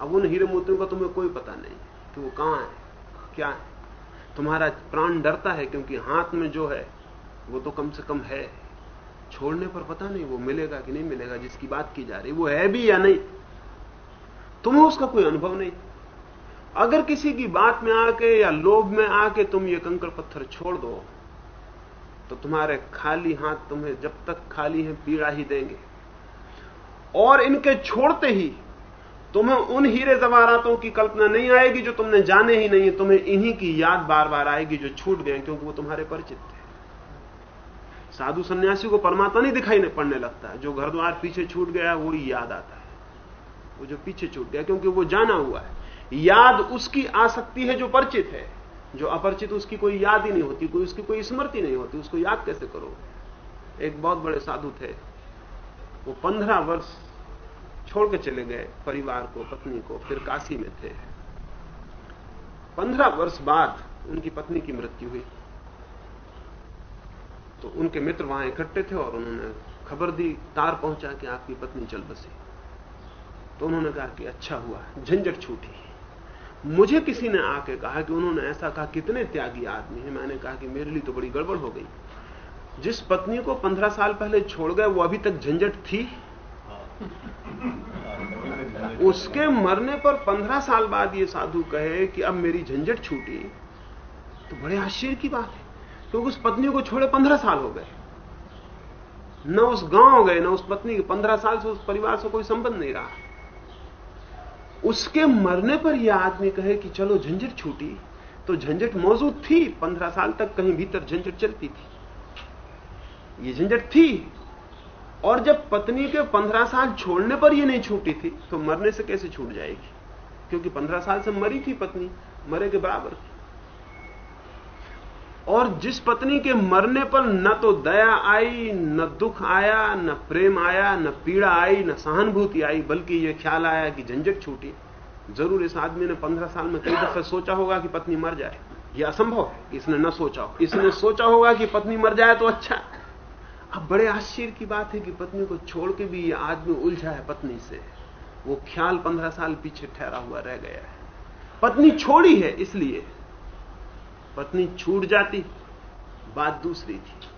Speaker 2: अब उन हीरे मोतियों का तुम्हें कोई पता नहीं कि वो कहाँ है, क्या है। तुम्हारा प्राण डरता है क्योंकि हाथ में जो है, वो तो कम से कम है। छोड़ने पर पता नहीं वो मिलेगा कि नहीं मिलेगा, जिसकी बात की जा रही, वो है भी या नहीं। तुम्हें उसका कोई अनुभव नहीं। अगर किसी की बात में आके या लोभ में आके तुम ये कंकड़ पत्थर छोड़ दो तो तुम्हारे खाली हाथ तुम्हें जब तक खाली है, पीड़ा ही देंगे। और इनके छोड़ते ही तुम्हें उन हीरे जवारातों की कल्पना नहीं आएगी जो तुमने जाने ही नहीं है तुम्हें इन्हीं की याद बार बार आएगी जो छूट गए क्योंकि वो तुम्हारे परिचित थे। साधु सन्यासी को परमात्मा नहीं दिखाई नहीं पड़ने लगता जो घर द्वार पीछे छूट गया, वो याद आता है। वो जो पीछे छूट गया, क्योंकि वो जाना हुआ है। याद उसकी आ सकती है जो परिचित है। जो अपरिचित, उसकी कोई याद ही नहीं होती, कोई उसकी कोई स्मृति नहीं होती, उसको याद कैसे करो एक बहुत बड़े साधु थे। वो पंद्रह वर्ष छोड़ के चले गए परिवार को, पत्नी को, फिर काशी में थे। पंद्रह वर्ष बाद उनकी पत्नी की मृत्यु हुई। तो उनके मित्र वहाँ इकट्ठे थे और उन्होंने खबर दी, तार पहुँचा कि आपकी पत्नी चल बसी। तो उन्होंने कहा कि अच्छा हुआ, झंझट छूटी। मुझे किसी ने आके कहा कि उन्होंने ऐसा कहा, कितने त्यागी आदमी है? मैंने कहा कि मेरे लिए तो बड़ी गड़बड़ हो गई। जिस पत्नी को पंद्रह साल पहले छोड़ गए, वो अभी तक झंझट थी? उसके मरने पर पंद्रह साल बाद ये साधु कहे कि अब मेरी झंझट छूटी। तो बड़े आश्चर्य की बात है, क्योंकि उस पत्नी को छोड़े पंद्रह साल हो गए। न उस गाँव गए, न उस पत्नी के। पंद्रह साल से उस परिवार से कोई संबंध नहीं रहा। उसके मरने पर यह आदमी कहे कि चलो झंझट छूटी। तो झंझट मौजूद थी, पंद्रह साल तक कहीं भीतर झंझट चलती थी। ये झंझट थी। और जब पत्नी के पंद्रह साल छोड़ने पर यह नहीं छूटी थी तो मरने से कैसे छूट जाएगी? क्योंकि पंद्रह साल से मरी थी पत्नी, मरे के बराबर और जिस पत्नी के मरने पर न तो दया आई, न दुख आया, न प्रेम आया, न पीड़ा आई, न सहानुभूति आई, बल्कि यह ख्याल आया कि झंझट छूटी। ज़रूर इस आदमी ने पंद्रह साल में कई दफे सोचा होगा कि पत्नी मर जाए। यह असंभव है, इसने न सोचा हो। इसने सोचा होगा कि पत्नी मर जाए तो अच्छा। अब बड़े आश्चर्य की बात है कि पत्नी को छोड़ के भी यह आदमी उलझा है पत्नी से। वो ख्याल पंद्रह साल पीछे ठहरा हुआ रह गया है। पत्नी छोड़ी है इसलिए। पत्नी छूट जाती, बात दूसरी थी।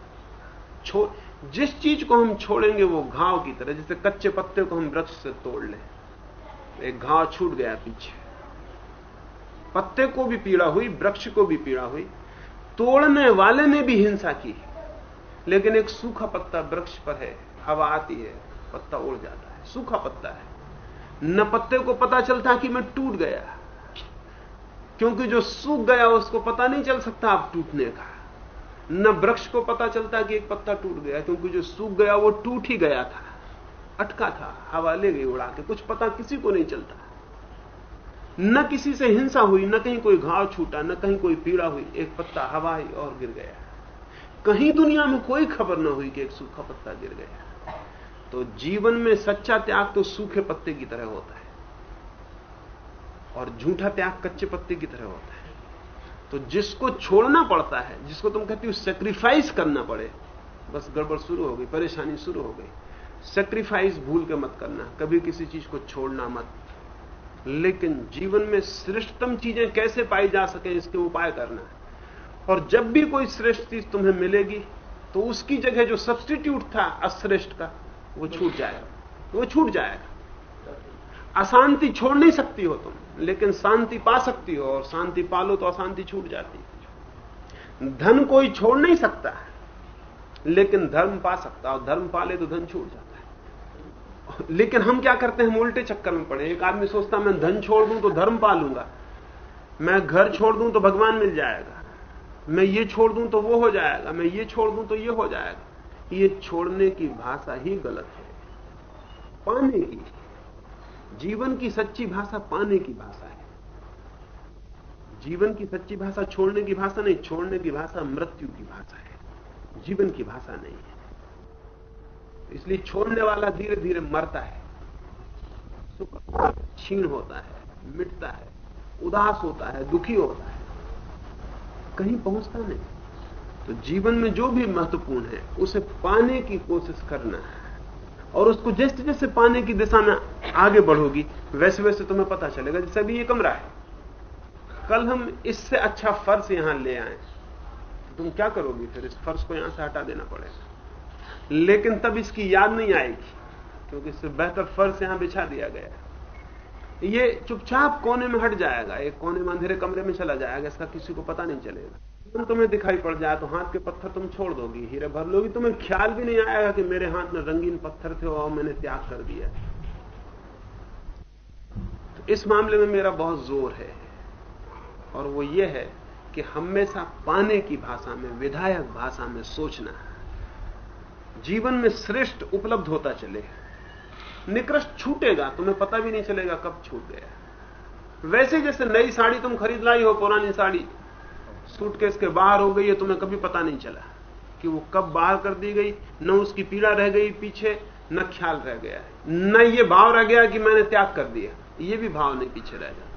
Speaker 2: छोड़ जिस चीज़ को हम छोड़ेंगे वो घाव की तरह, जैसे कच्चे पत्ते को हम वृक्ष से तोड़ लें। एक घाव छूट गया पीछे। पत्ते को भी पीड़ा हुई, वृक्ष को भी पीड़ा हुई। तोड़ने वाले ने भी हिंसा की। लेकिन एक सूखा पत्ता वृक्ष पर है, हवा आती है, पत्ता उड़ जाता है, सूखा पत्ता है। न पत्ते को पता चलता कि मैं टूट गया। क्योंकि जो सूख गया उसको पता नहीं चल सकता आप टूटने का। न वृक्ष को पता चलता कि एक पत्ता टूट गया, क्योंकि जो सूख गया वो टूट ही गया था, अटका था, हवा ले गई उड़ा के, कुछ पता किसी को नहीं चलता। न किसी से हिंसा हुई, न कहीं कोई घाव छूटा, न कहीं कोई पीड़ा हुई, एक पत्ता हवा ही और गिर गया। कहीं दुनिया में कोई खबर ना हुई कि एक सूखा पत्ता गिर गया तो जीवन में सच्चा त्याग तो सूखे पत्ते की तरह होता है। और झूठा त्याग कच्चे पत्ते की तरह होता है। तो जिसको छोड़ना पड़ता है, जिसको तुम कहती हो सेक्रीफाइस करना पड़े, बस गड़बड़ शुरू हो गई, परेशानी शुरू हो गई। सेक्रीफाइस भूल के मत करना, कभी किसी चीज़ को छोड़ना मत। लेकिन जीवन में श्रेष्ठतम चीज़ें कैसे पाई जा सके, इसके उपाय करना और जब भी कोई श्रेष्ठ चीज़ तुम्हें मिलेगी तो उसकी जगह जो सब्सटीट्यूट था अश्रेष्ठ का, वो छूट जाएगा। वो छूट जाएगा। अशांति छोड़ नहीं सकती हो तुम, लेकिन शांति पा सकती हो, और शांति पालो तो अशांति छूट जाती है। धन कोई छोड़ नहीं सकता लेकिन धर्म पा सकता और धर्म पाले तो धन छूट जाता है। लेकिन हम क्या करते हैं, हम उल्टे चक्कर में पड़े एक आदमी सोचता मैं धन छोड़ दूँ तो धर्म पा लूँगा, मैं घर छोड़ दूँ तो भगवान मिल जाएगा। मैं ये छोड़ दूँ तो वो हो जाएगा, मैं ये छोड़ दूँ तो ये हो जाएगा। ये छोड़ने की भाषा ही गलत है। पाने की, जीवन की सच्ची भाषा पाने की भाषा है। जीवन की सच्ची भाषा छोड़ने की भाषा नहीं, छोड़ने की भाषा मृत्यु की भाषा है। जीवन की भाषा नहीं है। इसलिए छोड़ने वाला धीरे धीरे मरता है। सुख क्षीण होता है, मिटता है, उदास होता है, दुखी होता है। कहीं पहुँचता नहीं। तो जीवन में जो भी महत्वपूर्ण है, उसे पाने की कोशिश करना है। और उसको जैसे जैसे पाने की दिशा में आगे बढ़ोगी, वैसे वैसे तुम्हें पता चलेगा, जैसे अभी ये कमरा है। कल हम इससे अच्छा फर्श यहाँ ले आए। तो तुम क्या करोगी फिर? इस फर्श को यहाँ से हटा देना पड़ेगा। लेकिन तब इसकी याद नहीं आएगी, क्योंकि इससे बेहतर फर्श यहाँ बिछा दिया गया ये चुपचाप कोने में हट जाएगा, एक कोने में अंधेरे कमरे में चला जाएगा, इसका किसी को पता नहीं चलेगा। तुम तुम्हें दिखाई पड़ जाए तो हाथ के पत्थर तुम छोड़ दोगी, हीरे भर लोगी। तुम्हें ख्याल भी नहीं आएगा कि मेरे हाथ में रंगीन पत्थर थे और मैंने त्याग कर दिया। तो इस मामले में मेरा बहुत ज़ोर है। और वो ये है कि हमेशा पाने की भाषा में, विधायक भाषा में सोचना, जीवन में श्रेष्ठ उपलब्ध होता चले। निकृष्ट छूटेगा, तुम्हें पता भी नहीं चलेगा कब छूट गया। वैसे जैसे नई साड़ी तुम खरीद लाई हो, पुरानी साड़ी, सूटकेस के बाहर हो गई है, तुम्हें कभी पता नहीं चला कि वो कब बाहर कर दी गई, न उसकी पीड़ा रह गई पीछे, न ख्याल रह गया। न ये भाव रह गया कि मैंने त्याग कर दिया। ये भी भाव नहीं पीछे रह जाता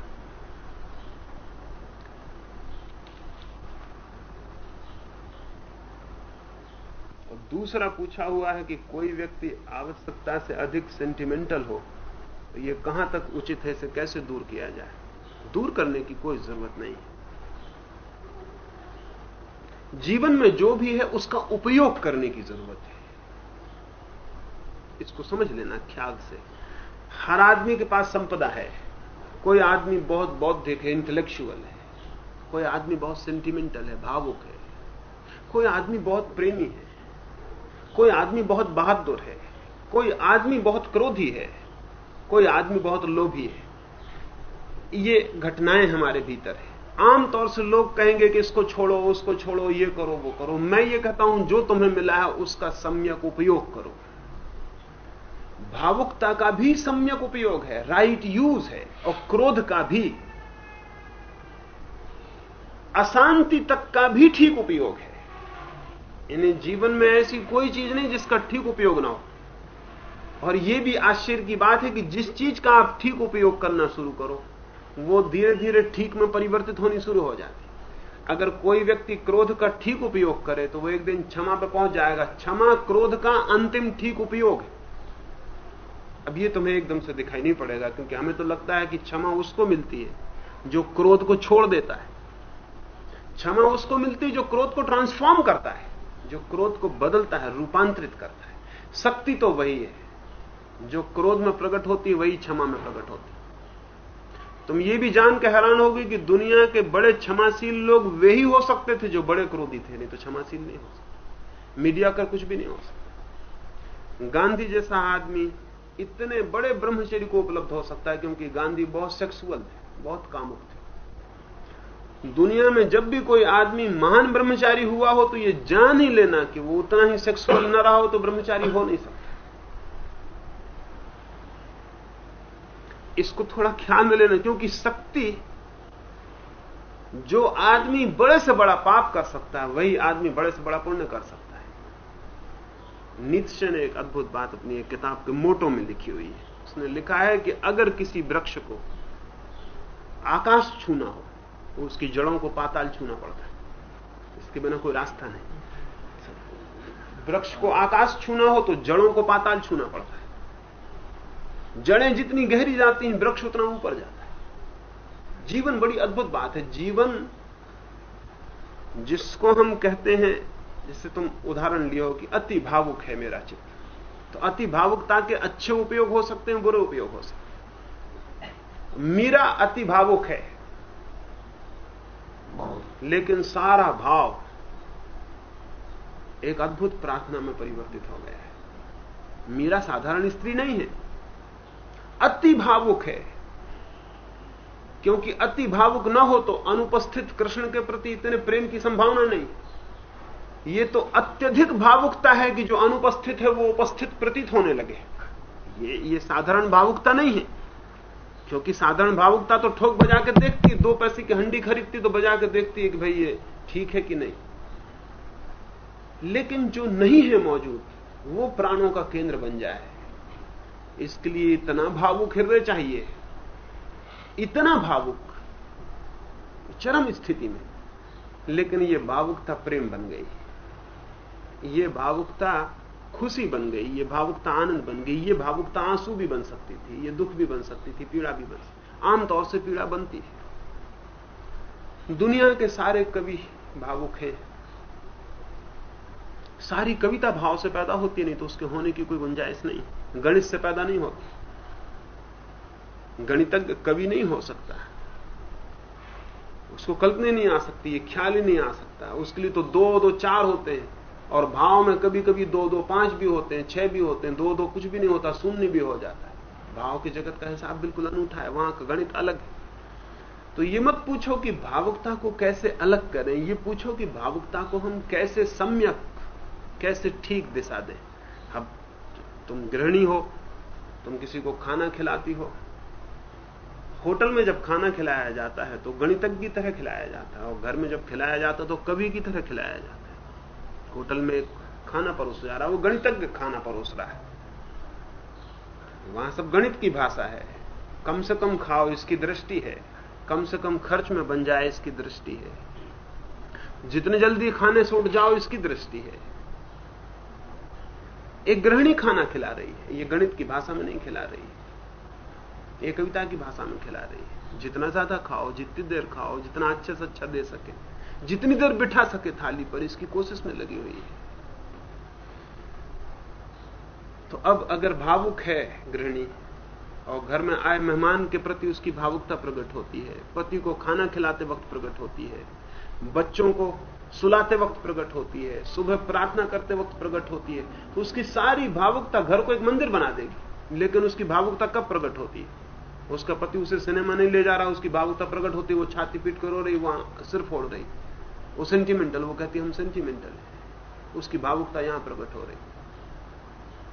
Speaker 2: दूसरा पूछा हुआ है कि कोई व्यक्ति आवश्यकता से अधिक सेंटिमेंटल हो तो यह कहाँ तक उचित है इसे कैसे दूर किया जाए? दूर करने की कोई ज़रूरत नहीं है। जीवन में जो भी है, उसका उपयोग करने की ज़रूरत है। इसको समझ लेना ख्याल से। हर आदमी के पास संपदा है। कोई आदमी बहुत बौद्धिक है इंटेलेक्चुअल है। कोई आदमी बहुत सेंटिमेंटल है, भावुक है। कोई आदमी बहुत प्रेमी है। कोई आदमी बहुत बहादुर है, कोई आदमी बहुत क्रोधी है, कोई आदमी बहुत लोभी है। ये घटनाएँ हमारे भीतर है। आमतौर से लोग कहेंगे कि इसको छोड़ो, उसको छोड़ो, ये करो, वो करो। मैं ये कहता हूँ, जो तुम्हें मिला है, उसका सम्यक उपयोग करो। भावुकता का भी सम्यक उपयोग है राइट यूज़ है, और क्रोध का भी। अशांति तक का भी ठीक उपयोग है। इन्हें जीवन में ऐसी कोई चीज़ नहीं जिसका ठीक उपयोग ना हो। और यह भी आश्चर्य की बात है कि जिस चीज़ का आप ठीक उपयोग करना शुरू करो, वो धीरे धीरे ठीक में परिवर्तित होनी शुरू हो जाती अगर कोई व्यक्ति क्रोध का ठीक उपयोग करे तो वो एक दिन क्षमा पर पहुँच जाएगा। क्षमा क्रोध का अंतिम ठीक उपयोग है। अब ये तुम्हें एकदम से दिखाई नहीं पड़ेगा, क्योंकि हमें तो लगता है कि क्षमा उसको मिलती है जो क्रोध को छोड़ देता है। क्षमा उसको मिलती है जो क्रोध को ट्रांसफॉर्म करता है। जो क्रोध को बदलता है, रूपांतरित करता है। शक्ति तो वही है। जो क्रोध में प्रकट होती है, वही क्षमा में प्रकट होती तुम ये भी जान के हैरान होगी कि दुनिया के बड़े क्षमाशील लोग वे ही हो सकते थे जो बड़े क्रोधी थे। नहीं तो क्षमाशील नहीं हो सकते। मीडिया का कुछ भी नहीं हो सकता। गांधी जैसा आदमी इतने बड़े ब्रह्मचर्य को उपलब्ध हो सकता है क्योंकि गांधी बहुत सेक्सुअल थे, बहुत कामुक दुनिया में जब भी कोई आदमी महान ब्रह्मचारी हुआ हो तो यह जान ही लेना कि वो उतना ही सेक्सुअल न रहा हो तो ब्रह्मचारी हो नहीं सकता। इसको थोड़ा ख्याल में लेना, क्योंकि शक्ति जो आदमी बड़े से बड़ा पाप कर सकता है, वही आदमी बड़े से बड़ा पुण्य कर सकता है। नित्य ने एक अद्भुत बात अपनी एक किताब के मोटो में लिखी हुई है। उसने लिखा है कि अगर किसी वृक्ष को आकाश छूना हो उसकी जड़ों को पाताल छूना पड़ता है। इसके बिना कोई रास्ता नहीं। वृक्ष को आकाश छूना हो तो जड़ों को पाताल छूना पड़ता है। जड़ें जितनी गहरी जाती हैं, वृक्ष उतना ऊपर जाता है। जीवन बड़ी अद्भुत बात है। जीवन जिसको हम कहते हैं जिससे तुम उदाहरण लियो कि अति भावुक है मेरा चित्र तो अति भावुकता के अच्छे उपयोग हो सकते हैं, बुरे उपयोग हो सकते हैं। मीरा अति भावुक है। लेकिन सारा भाव एक अद्भुत प्रार्थना में परिवर्तित हो गया है। मीरा साधारण स्त्री नहीं है। अति भावुक है। क्योंकि अति भावुक ना हो तो अनुपस्थित कृष्ण के प्रति इतने प्रेम की संभावना नहीं। ये तो अत्यधिक भावुकता है कि जो अनुपस्थित है वो उपस्थित प्रतीत होने लगे। ये ये साधारण भावुकता नहीं है। क्योंकि साधारण भावुकता तो ठोक बजा के देखती, दो पैसे की हंडी खरीदती तो बजा के देखती है कि भाई ये ठीक है कि नहीं। लेकिन जो नहीं है मौजूद, वो प्राणों का केंद्र बन जाए। इसके लिए इतना भावुक हृदय चाहिए, इतना भावुक, चरम स्थिति में। लेकिन ये भावुकता प्रेम बन गई। ये भावुकता खुशी बन गई, ये भावुकता आनंद बन गई, ये भावुकता आँसू भी बन सकती थी, ये दुख भी बन सकती थी, पीड़ा भी बन सकती आमतौर से पीड़ा बनती है। दुनिया के सारे कवि भावुक हैं। सारी कविता भाव से पैदा होती नहीं तो उसके होने की कोई गुंजाइश नहीं, गणित से पैदा नहीं होती। गणितज्ञ कवि नहीं हो सकता। उसको कल्पना नहीं आ सकती, ये ख्याल ही नहीं आ सकता। उसके लिए तो दो दो चार होते हैं। और भाव में कभी कभी दो दो पाँच भी होते हैं, छह भी होते हैं दो दो कुछ भी नहीं होता, शून्य भी हो जाता है। भाव के जगत का हिसाब बिल्कुल अनूठा है, वहाँ का गणित अलग है। तो ये मत पूछो कि भावुकता को कैसे अलग करें, ये पूछो कि भावुकता को हम कैसे सम्यक, कैसे ठीक दिशा दें। अब तुम गृहिणी हो, तुम किसी को खाना खिलाती हो, होटल में जब खाना खिलाया जाता है तो गणितज्ञ की तरह खिलाया जाता है, और घर में जब खिलाया जाता है तो कवि की तरह खिलाया जाता है। होटल में खाना परोस जा रहा है, वो गणितज्ञ खाना परोस रहा है। वहाँ सब गणित की भाषा है। कम से कम खाओ, इसकी दृष्टि है। कम से कम खर्च में बन जाए, इसकी दृष्टि है। जितने जल्दी खाने से उठ जाओ, इसकी दृष्टि है। एक गृहिणी खाना खिला रही है। ये गणित की भाषा में नहीं खिला रही है। ये कविता की भाषा में खिला रही है। जितना ज़्यादा खाओ, जितनी देर खाओ, जितना अच्छे से अच्छा दे सके। जितनी देर बिठा सके थाली पर, इसकी कोशिश में लगी हुई है। तो अब अगर भावुक है गृहिणी, और घर में आए मेहमान के प्रति उसकी भावुकता प्रकट होती है, पति को खाना खिलाते वक्त प्रकट होती है, बच्चों को सुलाते वक्त प्रकट होती है, सुबह प्रार्थना करते वक्त प्रकट होती है तो उसकी सारी भावुकता घर को एक मंदिर बना देगी। लेकिन उसकी भावुकता कब प्रकट होती है? उसका पति उसे सिनेमा नहीं ले जा रहा, उसकी भावुकता प्रकट होती है, वो छाती पीट कर रो रही, वहाँ सिर फोड़ रही। वो सेंटिमेंटल वो कहती हम सेंटिमेंटल है। उसकी भावुकता यहाँ प्रकट हो रही है।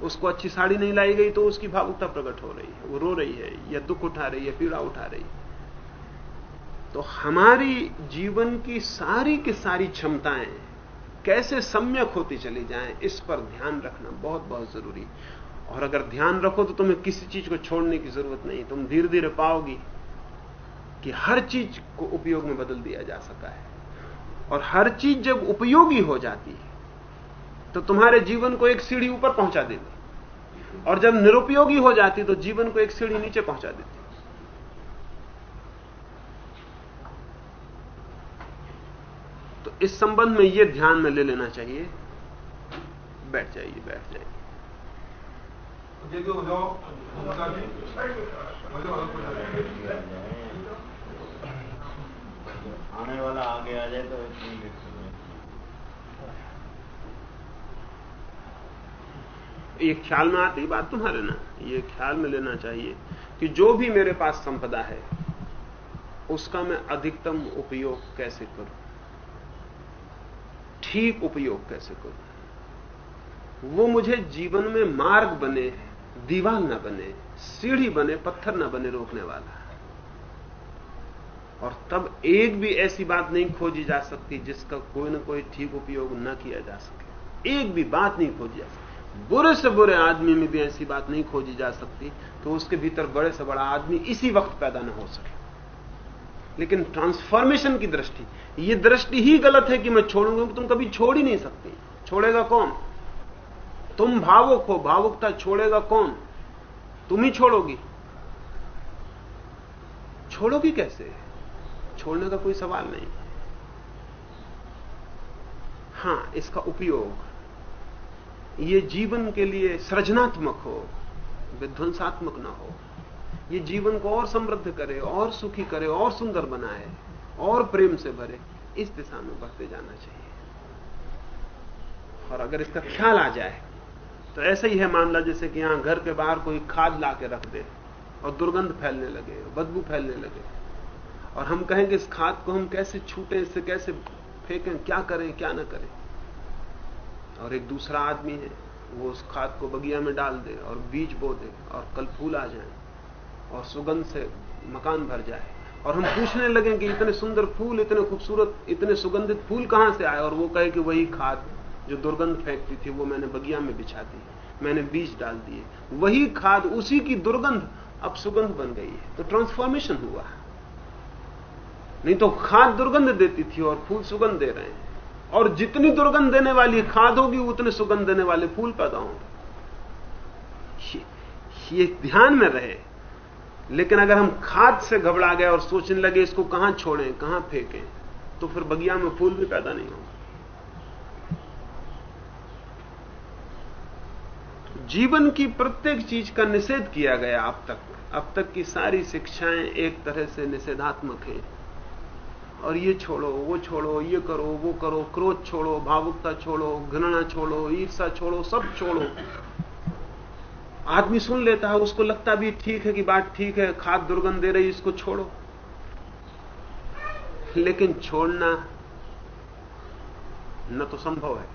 Speaker 2: उसको अच्छी साड़ी नहीं लाई गई तो उसकी भावुकता प्रकट हो रही है। वो रो रही है, या दुख उठा रही है, पीड़ा उठा रही है। तो हमारी जीवन की सारी की सारी क्षमताएँ कैसे सम्यक होती चली जाएँ, इस पर ध्यान रखना बहुत बहुत ज़रूरी और अगर ध्यान रखो तो तुम्हें किसी चीज़ को छोड़ने की ज़रूरत नहीं तुम धीरे धीरे पाओगी कि हर चीज़ को उपयोग में बदल दिया जा सका है। और हर चीज़ जब उपयोगी हो जाती है तो तुम्हारे जीवन को एक सीढ़ी ऊपर पहुँचा देती और जब निरुपयोगी हो जाती तो जीवन को एक सीढ़ी नीचे पहुँचा देती तो इस संबंध में यह ध्यान में ले लेना चाहिए। बैठ जाइए बैठ जाइए।
Speaker 5: आने वाला आगे आ जाए तो
Speaker 2: ये ख्याल में आती बात तुम्हारे ना? ये ख्याल में लेना चाहिए कि जो भी मेरे पास संपदा है, उसका मैं अधिकतम उपयोग कैसे करूँ? ठीक उपयोग कैसे करूँ? वो मुझे जीवन में मार्ग बने दीवार न बने, सीढ़ी बने, पत्थर न बने रोकने वाला और तब एक भी ऐसी बात नहीं खोजी जा सकती जिसका कोई ना कोई ठीक उपयोग न किया जा सके। एक भी बात नहीं खोजी जा सकती। बुरे से बुरे आदमी में भी ऐसी बात नहीं खोजी जा सकती तो उसके भीतर बड़े से बड़ा आदमी इसी वक्त पैदा न हो सके। लेकिन ट्रांसफॉर्मेशन की दृष्टि, ये दृष्टि ही गलत है कि मैं छोड़ूँगा तुम कभी छोड़ ही नहीं सकते। छोड़ेगा कौन? तुम भावुक हो, भावुकता छोड़ेगा कौन? तुम ही छोड़ोगी। छोड़ोगी कैसे? छोड़ने का कोई सवाल नहीं। हाँ, इसका उपयोग। ये जीवन के लिए सृजनात्मक हो, विध्वंसात्मक ना हो। ये जीवन को और समृद्ध करे, और सुखी करे, और सुंदर बनाए, और प्रेम से भरे, इस दिशा में बढ़ते जाना चाहिए। और अगर इसका ख्याल आ जाए तो ऐसा ही है मामला जैसे कि यहाँ घर के बाहर कोई खाद ला के रख दे, और दुर्गंध फैलने लगे, बदबू फैलने लगे। और हम कहें कि इस खाद को हम कैसे छूटें, इससे कैसे फेंकें, क्या करें, क्या ना करें? और एक दूसरा आदमी है, वो उस खाद को बगिया में डाल दे और बीज बो दे और कल फूल आ जाए और सुगंध से मकान भर जाए। और हम पूछने लगे कि इतने सुंदर फूल, इतने खूबसूरत, इतने सुगंधित फूल कहाँ से आए? और वो कहे कि वही खाद जो दुर्गंध फेंकती थी, वो मैंने बगिया में बिछा दी मैंने बीज डाल दिए। वही खाद, उसी की दुर्गंध अब सुगंध बन गई है। तो ट्रांसफॉर्मेशन हुआ। नहीं तो खाद दुर्गंध देती थी और फूल सुगंध दे रहे हैं। और जितनी दुर्गंध देने वाली खाद होगी, उतने सुगंध देने वाले फूल पैदा होंगे। ये ध्यान में रहे। लेकिन अगर हम खाद से घबरा गए और सोचने लगे, इसको कहाँ छोड़ें, कहाँ फेंकें तो फिर बगिया में फूल भी पैदा नहीं होंगे। जीवन की प्रत्येक चीज़ का निषेध किया गया अब तक। अब तक की सारी शिक्षाएँ एक तरह से निषेधात्मक हैं। और ये छोड़ो, वो छोड़ो, ये करो, वो करो, क्रोध छोड़ो, भावुकता छोड़ो, घृणा छोड़ो ईर्षा छोड़ो, सब छोड़ो। आदमी सुन लेता है, उसको लगता भी ठीक है कि बात ठीक है, खाद दुर्गंध दे रही, इसको छोड़ो। लेकिन छोड़ना न तो संभव है।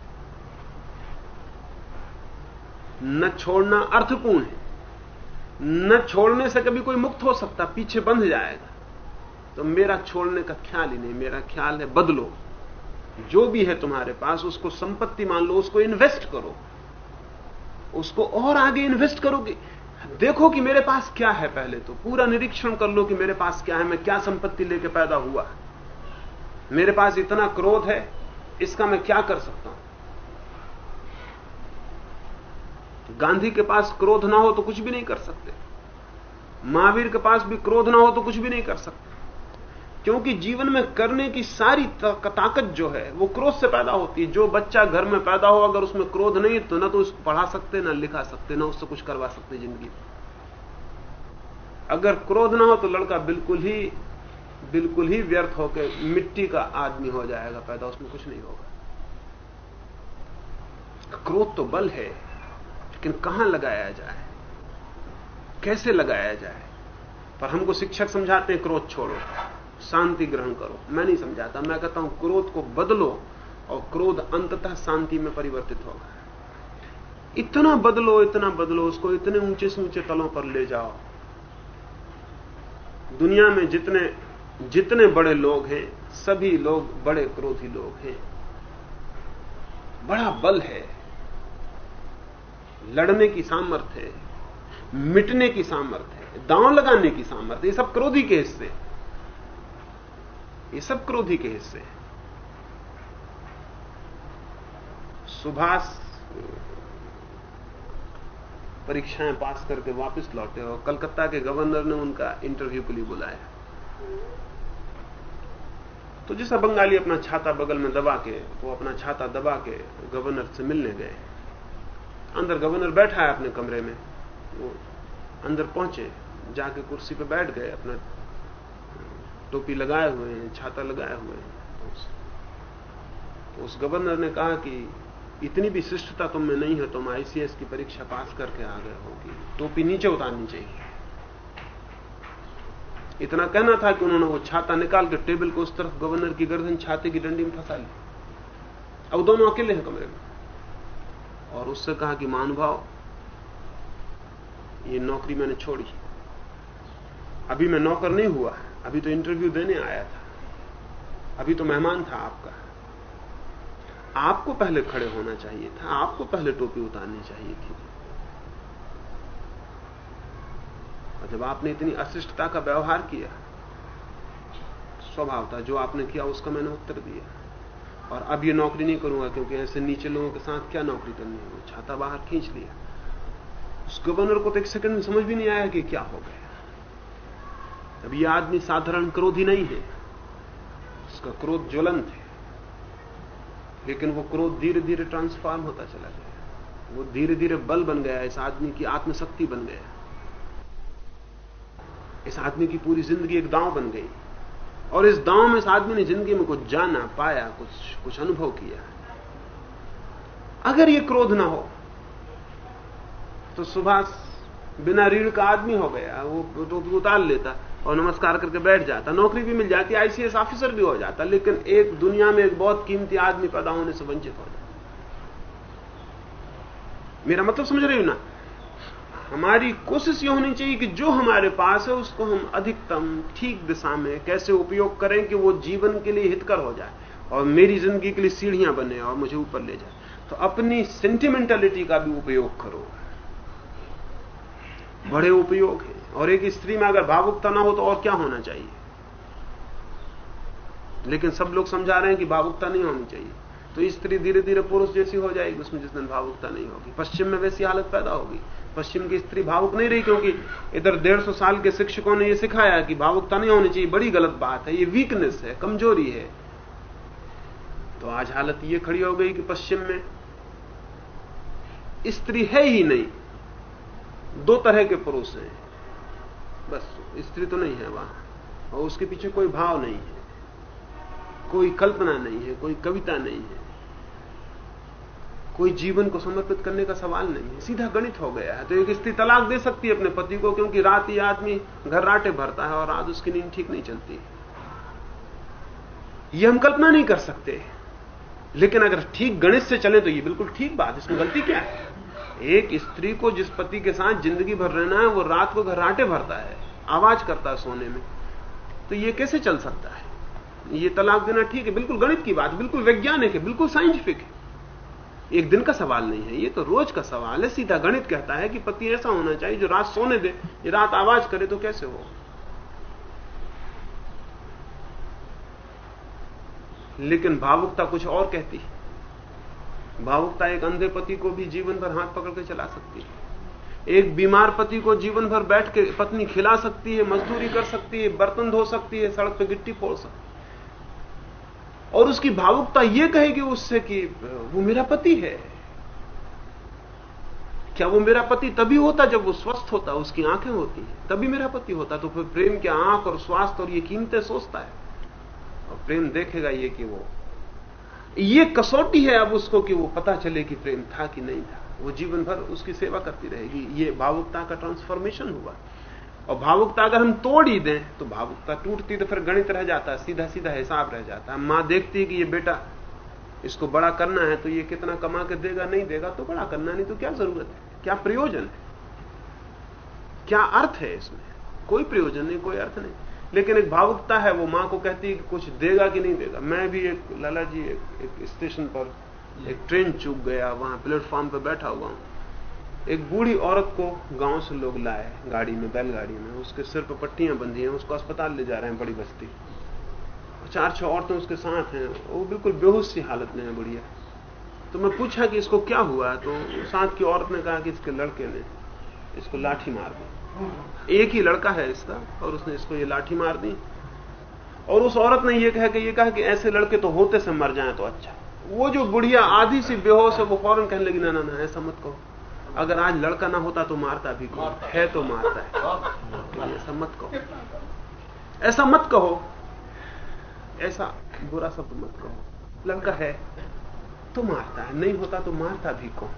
Speaker 2: न छोड़ना अर्थपूर्ण है। न छोड़ने से कभी कोई मुक्त हो सकता, पीछे बंध जाएगा। तो मेरा छोड़ने का ख्याल ही नहीं, मेरा ख्याल है बदलो। जो भी है तुम्हारे पास, उसको संपत्ति मान लो, उसको इन्वेस्ट करो। उसको और आगे इन्वेस्ट करोगे। देखो कि मेरे पास क्या है पहले तो। पूरा निरीक्षण कर लो कि मेरे पास क्या है, मैं क्या संपत्ति लेके पैदा हुआ। मेरे पास इतना क्रोध है, इसका मैं क्या कर सकता हूँ? गांधी के पास क्रोध ना हो तो कुछ भी नहीं कर सकते। महावीर के पास भी क्रोध ना हो तो कुछ भी नहीं कर सकते। क्योंकि जीवन में करने की सारी ताकत जो है, वो क्रोध से पैदा होती है। जो बच्चा घर में पैदा हो, अगर उसमें क्रोध नहीं तो ना तो उसको पढ़ा सकते, ना लिखा सकते, ना उससे कुछ करवा सकते ज़िंदगी अगर क्रोध ना हो तो लड़का बिल्कुल ही बिल्कुल ही व्यर्थ होकर मिट्टी का आदमी हो जाएगा, पैदा उसमें कुछ नहीं होगा। क्रोध तो बल है, लेकिन कहाँ लगाया जाए? कैसे लगाया जाए? पर हमको शिक्षक समझाते हैं, क्रोध छोड़ो। शांति ग्रहण करो। मैं नहीं समझाता। मैं कहता हूँ, क्रोध को बदलो और क्रोध अंततः शांति में परिवर्तित होगा। इतना बदलो इतना बदलो, उसको इतने ऊँचे से ऊँचे तलों पर ले जाओ। दुनिया में जितने जितने बड़े लोग हैं, सभी लोग बड़े क्रोधी लोग हैं। बड़ा बल है। लड़ने की सामर्थ्य है। मिटने की सामर्थ्य है। दांव लगाने की सामर्थ्य ये सब क्रोधी के हिस्से। ये सब क्रोधी के हिस्से हैं। सुभाष, परीक्षाएँ पास करके वापस लौटे और कलकत्ता के गवर्नर ने उनका इंटरव्यू के लिए बुलाया। तो जैसा बंगाली अपना छाता बगल में दबा के, वो अपना छाता दबा के गवर्नर से मिलने गए। अंदर गवर्नर बैठा है अपने कमरे में। वो अंदर पहुँचे, जाके कुर्सी पे बैठ गए, अपना टोपी लगाए हुए हैं, छाता लगाए हुए हैं। तो उस गवर्नर ने कहा कि इतनी भी शिष्टता तुम में नहीं है, तुम आईसीएस की परीक्षा पास करके आ गए होगी। टोपी नीचे उतारनी चाहिए। इतना कहना था कि उन्होंने वो छाता निकाल के टेबल को उस तरफ़ गवर्नर की गर्दन छाते की डंडी में फंसा ली अब दोनों अकेले हैं कमरे में। और उससे कहा कि महानुभाव ये नौकरी मैंने छोड़ी। अभी मैं नौकर नहीं हुआ अभी तो इंटरव्यू देने आया था। अभी तो मेहमान था आपका। आपको पहले खड़े होना चाहिए था, आपको पहले टोपी उतारनी चाहिए थी। और जब आपने इतनी अशिष्टता का व्यवहार किया, स्वभाव था, जो आपने किया उसका मैंने उत्तर दिया। और अब ये नौकरी नहीं करूँगा, क्योंकि ऐसे नीचे लोगों के साथ क्या नौकरी करनी है छाता बाहर खींच लिया। उस गवर्नर को तो एक सेकंड में समझ भी नहीं आया कि क्या हो गया। अब ये आदमी साधारण क्रोधी नहीं है। उसका क्रोध ज्वलंत है। लेकिन वो क्रोध धीरे धीरे ट्रांसफॉर्म होता चला गया वो धीरे धीरे बल बन गया इस आदमी की आत्मशक्ति बन गया इस आदमी की पूरी ज़िंदगी एक दांव बन गई। और इस दांव में इस आदमी ने ज़िंदगी में कुछ जाना, पाया, कुछ कुछ अनुभव किया अगर ये क्रोध ना हो तो सुभाष बिना रीढ़ का आदमी हो गया। वो टोपी उतार लेता। और नमस्कार करके बैठ जाता, नौकरी भी मिल जाती आईसीएस ऑफिसर भी हो जाता, लेकिन एक दुनिया में एक बहुत कीमती आदमी पैदा होने से वंचित हो जाता। मेरा मतलब समझ रही हूँ ना? हमारी कोशिश यह होनी चाहिए कि जो हमारे पास है, उसको हम अधिकतम ठीक दिशा में कैसे उपयोग करें कि वो जीवन के लिए हितकर हो जाए और मेरी ज़िंदगी के लिए सीढ़ियाँ बने और मुझे ऊपर ले जाए। तो अपनी सेंटिमेंटलिटी का भी उपयोग करो। बड़े उपयोग है। और एक स्त्री में अगर भावुकता ना हो तो और क्या होना चाहिए? लेकिन सब लोग समझा रहे हैं कि भावुकता नहीं होनी चाहिए। तो स्त्री धीरे धीरे पुरुष जैसी हो जाएगी, उसमें जिस दिन भावुकता नहीं होगी। पश्चिम में वैसी हालत पैदा होगी। पश्चिम की स्त्री भावुक नहीं रही क्योंकि इधर डेढ़ सौ साल के शिक्षकों ने यह सिखाया कि भावुकता नहीं होनी चाहिए, बड़ी गलत बात है, ये वीकनेस है, कमज़ोरी है। तो आज हालत ये खड़ी हो गई कि पश्चिम में स्त्री है ही नहीं। दो तरह के पुरुष हैं। बस, स्त्री तो नहीं है वहाँ, और उसके पीछे कोई भाव नहीं है, कोई कल्पना नहीं है, कोई कविता नहीं है, कोई जीवन को समर्पित करने का सवाल नहीं है, सीधा गणित हो गया है तो एक स्त्री तलाक दे सकती है अपने पति को, क्योंकि रात ही आदमी घर राटे भरता है, और रात उसकी नींद ठीक नहीं चलती ये हम कल्पना नहीं कर सकते, लेकिन अगर ठीक गणित से चले तो ये बिल्कुल ठीक बात इसमें गलती क्या है? एक स्त्री को जिस पति के साथ ज़िंदगी भर रहना है, वो रात को घर राटे भरता है, आवाज़ करता है सोने में। तो ये कैसे चल सकता है? ये तलाक देना ठीक है, बिल्कुल गणित की बात, बिल्कुल वैज्ञानिक है, बिल्कुल साइंटिफिक है। एक दिन का सवाल नहीं है, ये तो रोज का सवाल है। सीधा गणित कहता है कि पति ऐसा होना चाहिए जो रात सोने दे, ये रात आवाज़ करे तो कैसे हो? लेकिन भावुकता कुछ और कहती है। भावुकता एक अंधे पति को भी जीवन भर हाथ पकड़ के चला सकती है। एक बीमार पति को जीवन भर बैठ के पत्नी खिला सकती है, मजदूरी कर सकती है, बर्तन धो सकती है, सड़क पे गिट्टी फोड़ सकती है। और उसकी भावुकता यह कहेगी उससे कि, वो मेरा पति है। क्या वो मेरा पति तभी होता जब वो स्वस्थ होता, उसकी आँखें होती तभी मेरा पति होता तो फिर प्रेम के आँख और स्वास्थ्य और ये कीमतें सोचता है। और प्रेम देखेगा ये कि वो ये कसौटी है अब उसको कि वो पता चले कि प्रेम था कि नहीं था। वो जीवन भर उसकी सेवा करती रहेगी। ये भावुकता का ट्रांसफॉर्मेशन हुआ। और भावुकता अगर हम तोड़ ही दें तो भावुकता टूटती तो फिर गणित रह जाता है सीधा सीधा हिसाब रह जाता। है माँ देखती है कि ये बेटा इसको बड़ा करना है तो ये कितना कमा के देगा, नहीं देगा तो बड़ा करना, नहीं तो क्या ज़रूरत है? क्या प्रयोजन है? क्या अर्थ है इसमें? कोई प्रयोजन नहीं, कोई अर्थ नहीं। लेकिन एक भावुकता है वो माँ को कहती है कि कुछ देगा कि नहीं देगा। मैं भी एक लाला जी एक, एक स्टेशन पर एक ट्रेन चूक गया वहाँ प्लेटफॉर्म पर बैठा हुआ हूँ। एक बूढ़ी औरत को गाँव से लोग लाए गाड़ी में बैलगाड़ी में। उसके सिर पर पट्टियाँ बंधी हैं उसको अस्पताल ले जा रहे हैं बड़ी बस्ती। चार छह औरतें उसके साथ हैं वो बिल्कुल बेहोश सी हालत में है बुढ़िया। तो मैं पूछा कि इसको क्या हुआ? तो साथ की औरत ने कहा कि इसके लड़के ने इसको लाठी मार दी। एक ही लड़का है इसका और उसने इसको ये लाठी मार दी। और उस औरत ने ये कहा कि ये कहा कि ऐसे लड़के तो होते से मर जाए तो अच्छा। वो जो बुढ़िया आधी सी बेहोश है वो फ़ौरन कहने लगी ना ना ना ऐसा मत कहो। अगर आज लड़का ना होता तो मारता भी कौन? है तो मारता है। तो ऐसा मत कहो। ऐसा मत कहो। ऐसा बुरा शब्द मत कहो। लड़का है तो मारता है नहीं होता तो मारता भी कौन?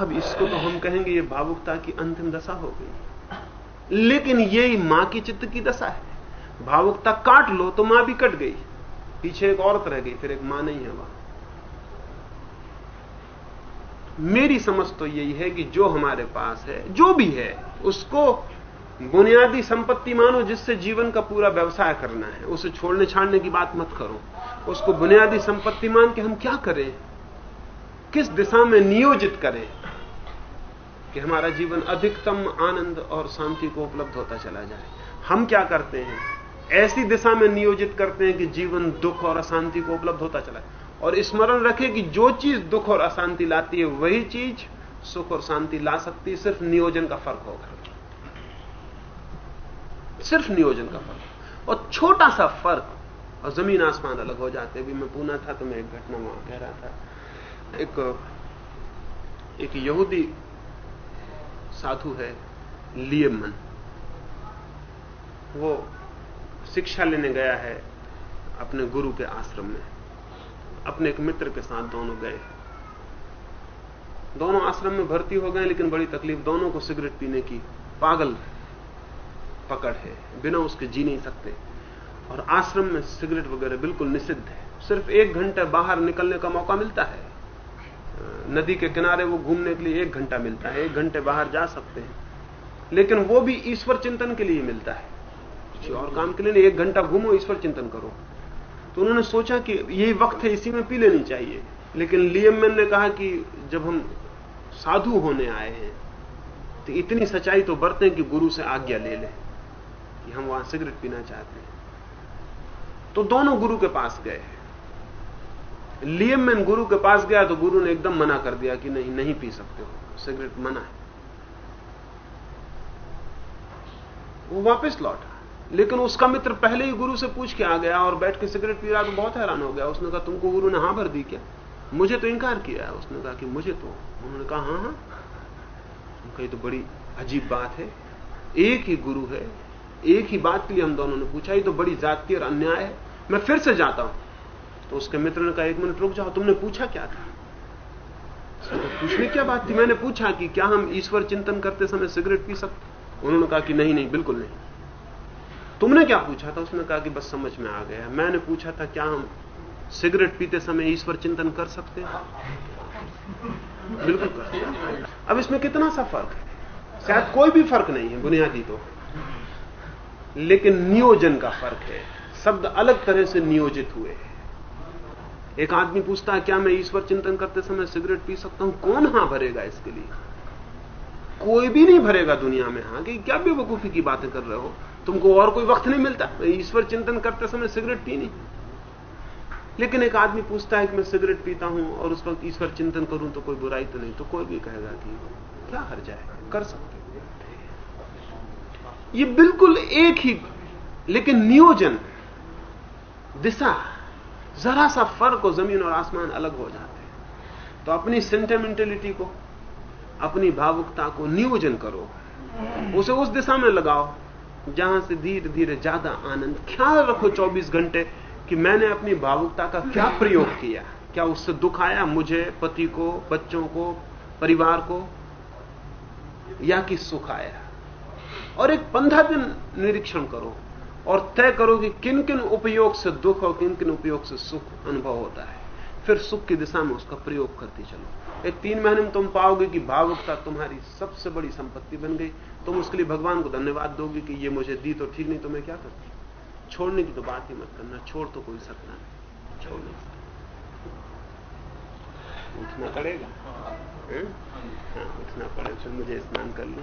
Speaker 2: अब इसको तो हम कहेंगे ये भावुकता की अंतिम दशा हो गई। लेकिन ये माँ की चित्त की दशा है। भावुकता काट लो तो माँ भी कट गई। पीछे एक औरत रह गई, फिर एक माँ नहीं है वहाँ। मेरी समझ तो यही है कि जो हमारे पास है, जो भी है, उसको बुनियादी संपत्ति मानो जिससे जीवन का पूरा व्यवसाय करना है। उसे छोड़ने छाड़ने की बात मत करो। उसको बुनियादी संपत्ति मान के हम क्या करें? किस दिशा में नियोजित करें? कि हमारा जीवन अधिकतम आनंद और शांति को उपलब्ध होता चला जाए। हम क्या करते हैं? ऐसी दिशा में नियोजित करते हैं कि जीवन दुख और अशांति को उपलब्ध होता चला और स्मरण रखें कि जो चीज़ दुख और अशांति लाती है, वही चीज़ सुख और शांति ला सकती है। सिर्फ़ नियोजन का फ़र्क होगा। सिर्फ़ नियोजन का फ़र्क। और छोटा सा फ़र्क, और ज़मीन आसमान अलग हो जाते अभी मैं पूना था तो मैं एक घटना वहाँ कह रहा था। एक एक यहूदी साधु है, लियमन। वो शिक्षा लेने गया है अपने गुरु के आश्रम में। अपने एक मित्र के साथ दोनों गए। दोनों आश्रम में भर्ती हो गए, लेकिन बड़ी तकलीफ़, दोनों को सिगरेट पीने की पागल पकड़ है। बिना उसके जी नहीं सकते। और आश्रम में सिगरेट वगैरह बिल्कुल निषिद्ध है। सिर्फ़ एक घंटे बाहर निकलने का मौका मिलता है। नदी के किनारे वो घूमने के लिए एक घंटा मिलता है, एक घंटे बाहर जा सकते हैं। लेकिन वो भी ईश्वर चिंतन के लिए मिलता है। किसी और काम के लिए नहीं, एक घंटा घूमो, ईश्वर चिंतन करो। तो उन्होंने सोचा कि यही वक्त है, इसी में पी लेनी चाहिए। लेकिन लियमन ने कहा कि जब हम साधु होने आए हैं तो इतनी सच्चाई तो बरतें कि गुरु से आज्ञा ले लें कि हम वहाँ सिगरेट पीना चाहते हैं। तो दोनों गुरु के पास गए लियमन गुरु के पास गया तो गुरु ने एकदम मना कर दिया कि नहीं नहीं पी सकते हो। सिगरेट मना है। वो वापस लौटा। लेकिन उसका मित्र पहले ही गुरु से पूछ के आ गया और बैठ के सिगरेट पी रहा तो बहुत हैरान हो गया। उसने कहा, तुमको गुरु ने हाँ भर दी क्या? मुझे तो इंकार किया है। उसने कहा कि, मुझे तो। उन्होंने कहा, हाँ हाँ। कही तो बड़ी अजीब बात है। एक ही गुरु है। एक ही बात के लिए हम दोनों ने पूछा। ये तो बड़ी जाति और अन्याय है। मैं फिर से जाता हूँ। तो उसके मित्र ने कहा, एक मिनट रुक जाओ, तुमने पूछा क्या था? तो पूछने क्या बात थी? मैंने पूछा कि क्या हम ईश्वर चिंतन करते समय सिगरेट पी सकते उन्होंने कहा कि नहीं नहीं, बिल्कुल नहीं। तुमने क्या पूछा था? उसने कहा कि बस समझ में आ गया। मैंने पूछा था, क्या हम सिगरेट पीते समय ईश्वर चिंतन कर सकते हैं? बिल्कुल कर सकते अब इसमें कितना सा फ़र्क है? शायद कोई भी फ़र्क नहीं है, बुनियादी तो लेकिन नियोजन का फ़र्क है। शब्द अलग तरह से नियोजित हुए एक आदमी पूछता है, क्या मैं ईश्वर चिंतन करते समय सिगरेट पी सकता हूँ? कौन हाँ भरेगा इसके लिए? कोई भी नहीं भरेगा दुनिया में, हाँ, कि क्या बेवकूफ़ी की बातें कर रहे हो? तुमको और कोई वक्त नहीं मिलता। ईश्वर चिंतन करते समय सिगरेट पी नहीं। लेकिन एक आदमी पूछता है कि मैं सिगरेट पीता हूँ और उस वक्त ईश्वर चिंतन करूँ तो कोई बुराई तो नहीं? तो कोई भी कहेगा कि क्या हर जाए, कर सकते ये बिल्कुल एक ही, लेकिन नियोजन, दिशा जरा सा फ़र्क हो, ज़मीन और आसमान अलग हो जाते हैं। तो अपनी सेंटिमेंटलिटी को, अपनी भावुकता को नियोजन करो। उसे उस दिशा में लगाओ, जहाँ से धीरे धीरे ज़्यादा आनंद। ख्याल रखो 24 घंटे कि मैंने अपनी भावुकता का क्या प्रयोग किया। क्या उससे दुख आया मुझे, पति को, बच्चों को, परिवार को? या कि सुख आया? और एक पंद्रह दिन निरीक्षण करो। और तय करो कि किन किन उपयोग से दुख और किन किन उपयोग से सुख अनुभव होता है। फिर सुख की दिशा में उसका प्रयोग करते चलो। एक तीन महीने में तुम पाओगे कि भावुकता तुम्हारी सबसे बड़ी संपत्ति बन गई। तुम उसके लिए भगवान को धन्यवाद दोगे कि ये मुझे दी तो ठीक, नहीं तो मैं क्या करती? छोड़ने की तो बात ही मत करना, छोड़ तो कोई सकता नहीं। छोड़ नहीं सकता। उठना पड़ेगा। हाँ। उठना पड़ेगा। मुझे स्नान कर लू।